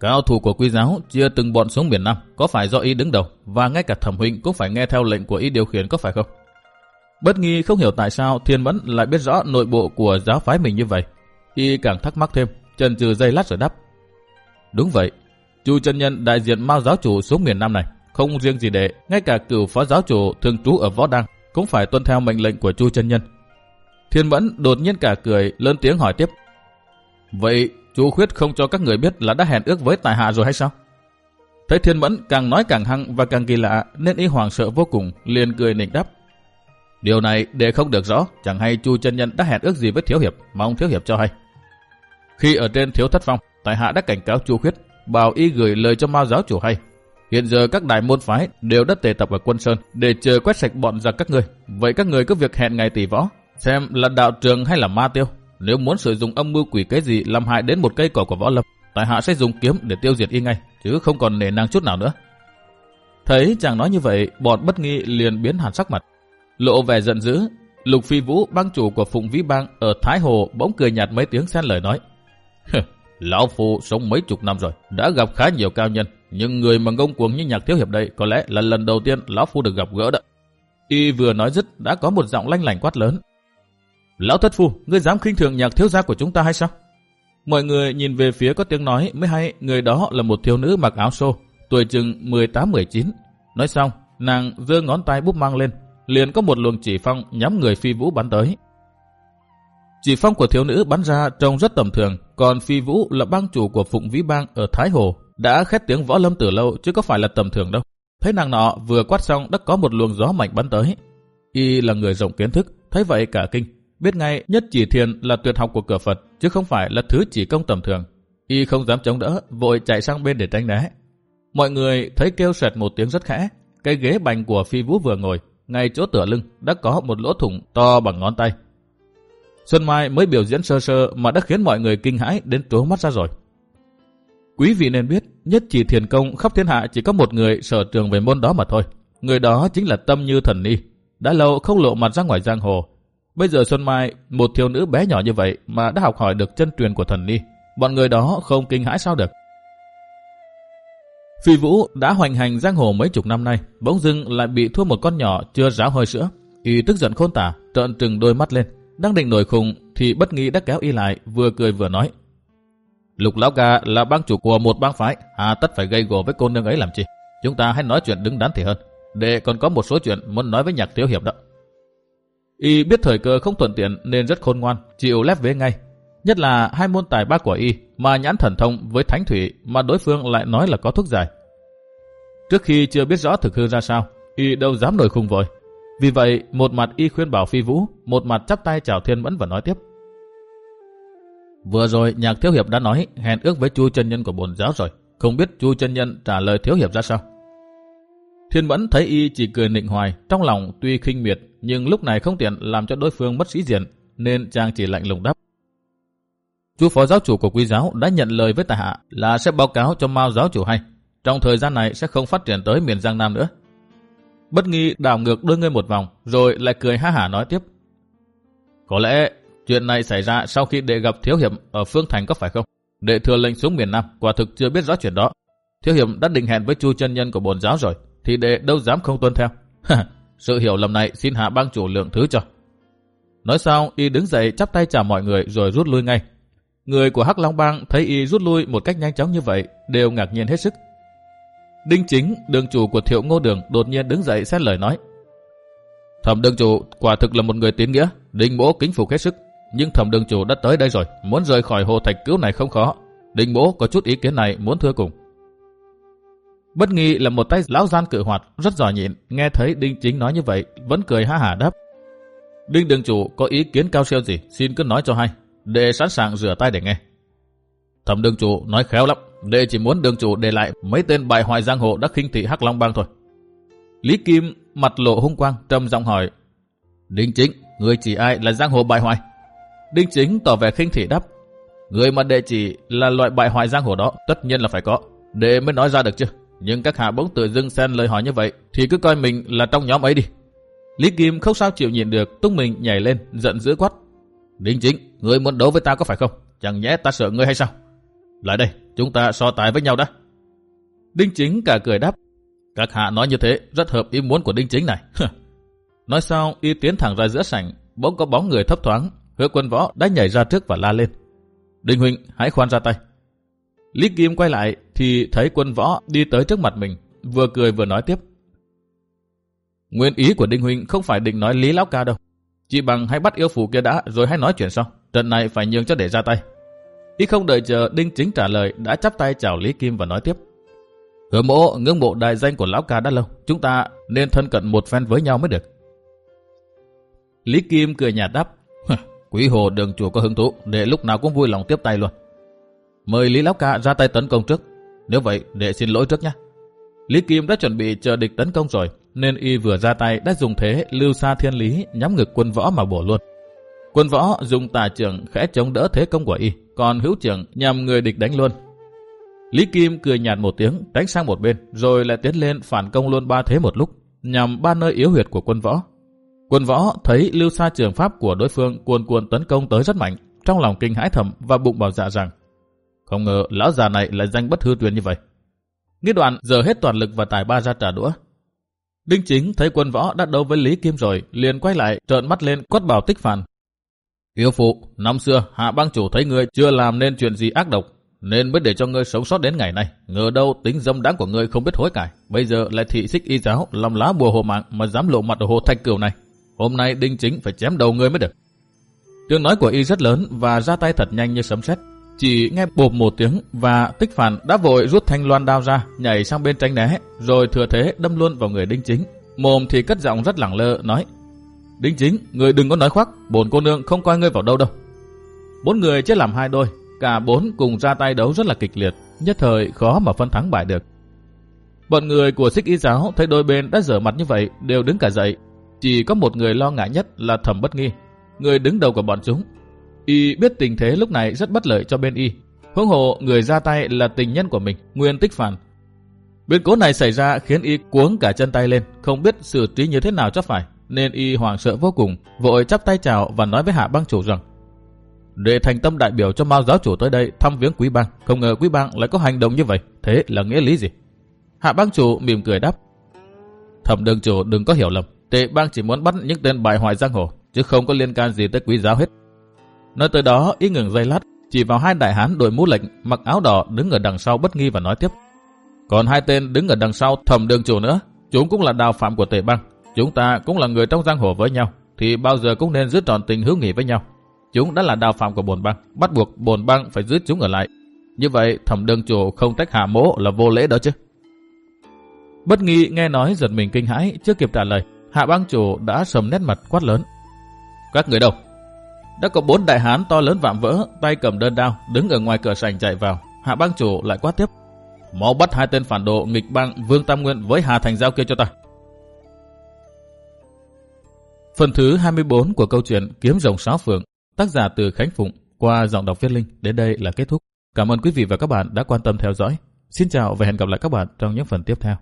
S1: Cao thủ của quy giáo chia từng bọn xuống miền Nam, có phải do ý đứng đầu, và ngay cả thẩm huynh cũng phải nghe theo lệnh của ý điều khiển có phải không? Bất nghi không hiểu tại sao Thiên Mẫn lại biết rõ nội bộ của giáo phái mình như vậy. Y càng thắc mắc thêm, trần trừ dây lát rồi đáp. Đúng vậy, Chu chân nhân đại diện Mao giáo chủ xuống miền Nam này, không riêng gì đệ, ngay cả cửu phó giáo chủ thường trú ở Võ Đăng cũng phải tuân theo mệnh lệnh của Chu chân nhân. Thiên Mẫn đột nhiên cả cười, lớn tiếng hỏi tiếp. Vậy Chu Khuyết không cho các người biết là đã hẹn ước với tài hạ rồi hay sao? Thấy Thiên Mẫn càng nói càng hăng và càng kỳ lạ nên y hoàng sợ vô cùng, liền cười nịnh đáp. Điều này để không được rõ, chẳng hay Chu chân nhân đã hẹn ước gì với Thiếu Hiệp, mong Thiếu Hiệp cho hay. Khi ở trên Thiếu Thất Phong, tại hạ đã cảnh cáo Chu Khuyết, bảo y gửi lời cho Mao giáo chủ hay. Hiện giờ các đại môn phái đều đã tề tập ở quân sơn để chờ quét sạch bọn giặc các người. Vậy các người cứ việc hẹn ngày tỷ võ, xem là đạo trường hay là ma tiêu. Nếu muốn sử dụng âm mưu quỷ kế gì làm hại đến một cây cỏ của võ lâm, tại hạ sẽ dùng kiếm để tiêu diệt y ngay, chứ không còn nề năng chút nào nữa. Thấy chàng nói như vậy, bọn bất nghi liền biến hẳn sắc mặt. Lộ vẻ giận dữ, Lục Phi Vũ, bang chủ của Phụng Vĩ Bang ở Thái Hồ bỗng cười nhạt mấy tiếng xen lời nói. Lão Phu sống mấy chục năm rồi, đã gặp khá nhiều cao nhân, nhưng người mà ngông cuồng như nhạc thiếu hiệp đây có lẽ là lần đầu tiên Lão Phu được gặp gỡ đó. Y vừa nói dứt đã có một giọng lanh lảnh quát lớn. Lão Thất Phu, ngươi dám khinh thường nhạc thiếu gia của chúng ta hay sao? Mọi người nhìn về phía có tiếng nói mới hay người đó là một thiếu nữ mặc áo xô, tuổi chừng 18-19. Nói xong, nàng giơ ngón tay búp mang lên, liền có một luồng chỉ phong nhắm người phi vũ bắn tới. Chỉ phong của thiếu nữ bắn ra trông rất tầm thường, còn phi vũ là bang chủ của Phụng Vĩ Bang ở Thái Hồ, đã khét tiếng võ lâm từ lâu chứ có phải là tầm thường đâu. Thấy nàng nọ vừa quát xong đã có một luồng gió mạnh bắn tới. Y là người rộng kiến thức, thấy vậy cả kinh, biết ngay nhất chỉ thiền là tuyệt học của cửa Phật chứ không phải là thứ chỉ công tầm thường. Y không dám chống đỡ, vội chạy sang bên để tránh né. Mọi người thấy kêu sệt một tiếng rất khẽ, cái ghế bành của phi vũ vừa ngồi, ngay chỗ tựa lưng đã có một lỗ thủng to bằng ngón tay. Xuân Mai mới biểu diễn sơ sơ mà đã khiến mọi người kinh hãi đến trố mắt ra rồi. Quý vị nên biết, nhất chỉ thiền công khắp thiên hạ chỉ có một người sở trường về môn đó mà thôi. Người đó chính là Tâm Như Thần Ni, đã lâu không lộ mặt ra ngoài giang hồ. Bây giờ Xuân Mai, một thiếu nữ bé nhỏ như vậy mà đã học hỏi được chân truyền của Thần Ni, bọn người đó không kinh hãi sao được. Phi Vũ đã hoành hành giang hồ mấy chục năm nay, bỗng dưng lại bị thua một con nhỏ chưa ráo hơi sữa. Y tức giận khôn tả, trợn trừng đôi mắt lên, đang định nổi khùng thì bất nghi đã kéo y lại, vừa cười vừa nói. Lục Lão Ca là bang chủ của một bang phái, hà tất phải gây gổ với cô nương ấy làm chi? Chúng ta hãy nói chuyện đứng đắn thì hơn. Để còn có một số chuyện muốn nói với nhạc thiếu hiệp đó. Y biết thời cơ không thuận tiện nên rất khôn ngoan, chịu lép vế ngay. Nhất là hai môn tài ba của Y mà nhãn thần thông với thánh thủy mà đối phương lại nói là có thuốc giải. Trước khi chưa biết rõ thực hư ra sao, Y đâu dám nổi khùng vội. Vì vậy, một mặt Y khuyên bảo Phi Vũ, một mặt chắp tay chào Thiên Mẫn và nói tiếp. Vừa rồi nhạc thiếu hiệp đã nói hẹn ước với chu chân nhân của bồn giáo rồi. Không biết chu chân nhân trả lời thiếu hiệp ra sao? Thiên Mẫn thấy y chỉ cười nịnh hoài, trong lòng tuy khinh miệt, nhưng lúc này không tiện làm cho đối phương mất sĩ diện, nên chàng chỉ lạnh lùng đáp. Chú phó giáo chủ của quý giáo đã nhận lời với tài hạ là sẽ báo cáo cho Mao giáo chủ hay. Trong thời gian này sẽ không phát triển tới miền Giang Nam nữa. Bất nghi đảo ngược đôi ngươi một vòng, rồi lại cười ha hả nói tiếp. Có lẽ chuyện này xảy ra sau khi đệ gặp Thiếu Hiệp ở Phương Thành có phải không? Đệ thừa lệnh xuống miền Nam, quả thực chưa biết rõ chuyện đó. Thiếu Hiệp đã định hẹn với chu chân nhân của bồn giáo rồi, thì đệ đâu dám không tuân theo. Sự hiểu lầm này xin hạ bang chủ lượng thứ cho. Nói xong, y đứng dậy chắp tay chào mọi người rồi rút lui ngay. Người của Hắc Long Bang thấy y rút lui một cách nhanh chóng như vậy, đều ngạc nhiên hết sức. Đinh Chính, đường chủ của Thiệu Ngô Đường đột nhiên đứng dậy xét lời nói. Thẩm đường chủ quả thực là một người tín nghĩa, Đinh Mỗ kính phục hết sức. Nhưng thẩm đường chủ đã tới đây rồi, muốn rời khỏi hồ thạch cứu này không khó. Đinh Mỗ có chút ý kiến này muốn thưa cùng. Bất nghi là một tay lão gian cự hoạt, rất giỏi nhịn, nghe thấy Đinh Chính nói như vậy, vẫn cười ha hả đáp. Đinh đường chủ có ý kiến cao siêu gì, xin cứ nói cho hay, để sẵn sàng rửa tay để nghe. Thẩm đường chủ nói khéo lắm, đệ chỉ muốn đường chủ để lại mấy tên bài hoài giang hồ đã khinh thị Hắc Long Bang thôi. Lý Kim mặt lộ hung quang, trầm giọng hỏi, Đinh Chính, người chỉ ai là giang hồ bài hoài? Đinh Chính tỏ vẻ khinh thị đáp, người mà đệ chỉ là loại bại hoại giang hồ đó, tất nhiên là phải có, đệ mới nói ra được chứ. Nhưng các hạ bỗng tự dưng xen lời hỏi như vậy thì cứ coi mình là trong nhóm ấy đi. Lý Kim không sao chịu nhịn được, tung mình nhảy lên, giận dữ quát. Đinh chính, người muốn đấu với ta có phải không? Chẳng nhẽ ta sợ ngươi hay sao? Lại đây, chúng ta so tài với nhau đã. Đinh chính cả cười đáp. Các hạ nói như thế, rất hợp ý muốn của đinh chính này. nói xong, y tiến thẳng ra giữa sảnh, bỗng có bóng người thấp thoáng, hứa quân võ đã nhảy ra trước và la lên. Đinh huynh, hãy khoan ra tay. Lý Kim quay lại thì thấy quân võ đi tới trước mặt mình, vừa cười vừa nói tiếp. Nguyên ý của Đinh Huynh không phải định nói Lý Lão Ca đâu. Chỉ bằng hãy bắt yêu phụ kia đã rồi hãy nói chuyện sau. Trận này phải nhường cho để ra tay. Y không đợi chờ Đinh Chính trả lời đã chắp tay chào Lý Kim và nói tiếp. Hứa mộ ngưỡng mộ đại danh của Lão Ca đã lâu. Chúng ta nên thân cận một phen với nhau mới được. Lý Kim cười nhạt đáp. Quý hồ đường chủ có hứng thú để lúc nào cũng vui lòng tiếp tay luôn. Mời Lý Lão Ca ra tay tấn công trước. Nếu vậy, để xin lỗi trước nhé. Lý Kim đã chuẩn bị chờ địch tấn công rồi, nên y vừa ra tay đã dùng thế lưu xa thiên lý nhắm ngực quân võ mà bổ luôn. Quân võ dùng tà trưởng khẽ chống đỡ thế công của y, còn hữu trưởng nhằm người địch đánh luôn. Lý Kim cười nhạt một tiếng, đánh sang một bên, rồi lại tiến lên phản công luôn ba thế một lúc, nhằm ba nơi yếu huyệt của quân võ. Quân võ thấy lưu xa trường pháp của đối phương cuồn cuộn tấn công tới rất mạnh, trong lòng kinh hãi thầm và bụng bảo dạ rằng không ngờ lão già này lại danh bất hư truyền như vậy. Nghĩ đoạn giờ hết toàn lực và tài ba ra trả đũa. Đinh chính thấy quân võ đã đấu với Lý Kim rồi, liền quay lại trợn mắt lên quát bảo tích phản. Yêu phụ, năm xưa hạ bang chủ thấy ngươi chưa làm nên chuyện gì ác độc, nên mới để cho ngươi sống sót đến ngày này. Ngờ đâu tính dâm đáng của ngươi không biết hối cải. Bây giờ lại thị xích y giáo, làm lá bùa hồ mạng mà dám lộ mặt ở hồ thanh cửu này. Hôm nay đinh chính phải chém đầu ngươi mới được. Tiếng nói của y rất lớn và ra tay thật nhanh như sấm sét. Chỉ nghe bộp một tiếng và tích phản đã vội rút thanh loan đao ra, nhảy sang bên tránh né, rồi thừa thế đâm luôn vào người đinh chính. Mồm thì cất giọng rất lẳng lơ, nói Đinh chính, người đừng có nói khoác, bổn cô nương không coi ngươi vào đâu đâu. Bốn người chết làm hai đôi, cả bốn cùng ra tay đấu rất là kịch liệt, nhất thời khó mà phân thắng bại được. Bọn người của xích y giáo thấy đôi bên đã dở mặt như vậy đều đứng cả dậy. Chỉ có một người lo ngại nhất là thẩm bất nghi, người đứng đầu của bọn chúng Y biết tình thế lúc này rất bất lợi cho bên Y. Huống hồ người ra tay là tình nhân của mình, Nguyên Tích Phản. Biến cố này xảy ra khiến y cuống cả chân tay lên, không biết xử trí như thế nào cho phải, nên y hoảng sợ vô cùng, vội chắp tay chào và nói với hạ bang chủ rằng để thành tâm đại biểu cho Mao giáo chủ tới đây thăm viếng quý bang, không ngờ quý bang lại có hành động như vậy, thế là nghĩa lý gì? Hạ bang chủ mỉm cười đáp, thẩm đường chủ đừng có hiểu lầm, tệ bang chỉ muốn bắt những tên bại hoại giang hồ, chứ không có liên can gì tới quý giáo hết. Nói tới đó, y ngừng dây lát, chỉ vào hai đại hán đội mũ lệnh, mặc áo đỏ đứng ở đằng sau bất nghi và nói tiếp. Còn hai tên đứng ở đằng sau thẩm đường chủ nữa, chúng cũng là đào phạm của tề bang. Chúng ta cũng là người trong giang hồ với nhau, thì bao giờ cũng nên giữ tròn tình hữu nghị với nhau. Chúng đã là đào phạm của bồn bang, bắt buộc bồn bang phải giữ chúng ở lại. Như vậy thẩm đường chủ không trách hạ mỗ là vô lễ đó chứ. Bất nghi nghe nói giật mình kinh hãi, chưa kịp trả lời, hạ bang chủ đã sầm nét mặt quát lớn. Các người đâu? Đã có bốn đại hán to lớn vạm vỡ, tay cầm đơn đao, đứng ở ngoài cửa sảnh chạy vào. Hạ bang chủ lại quát tiếp. Mau bắt hai tên phản đồ nghịch bang Vương Tam Nguyên với Hà Thành Giao kia cho ta. Phần thứ 24 của câu chuyện Kiếm rồng sáu phượng, tác giả từ Khánh Phụng qua giọng đọc viết linh đến đây là kết thúc. Cảm ơn quý vị và các bạn đã quan tâm theo dõi. Xin chào và hẹn gặp lại các bạn trong những phần tiếp theo.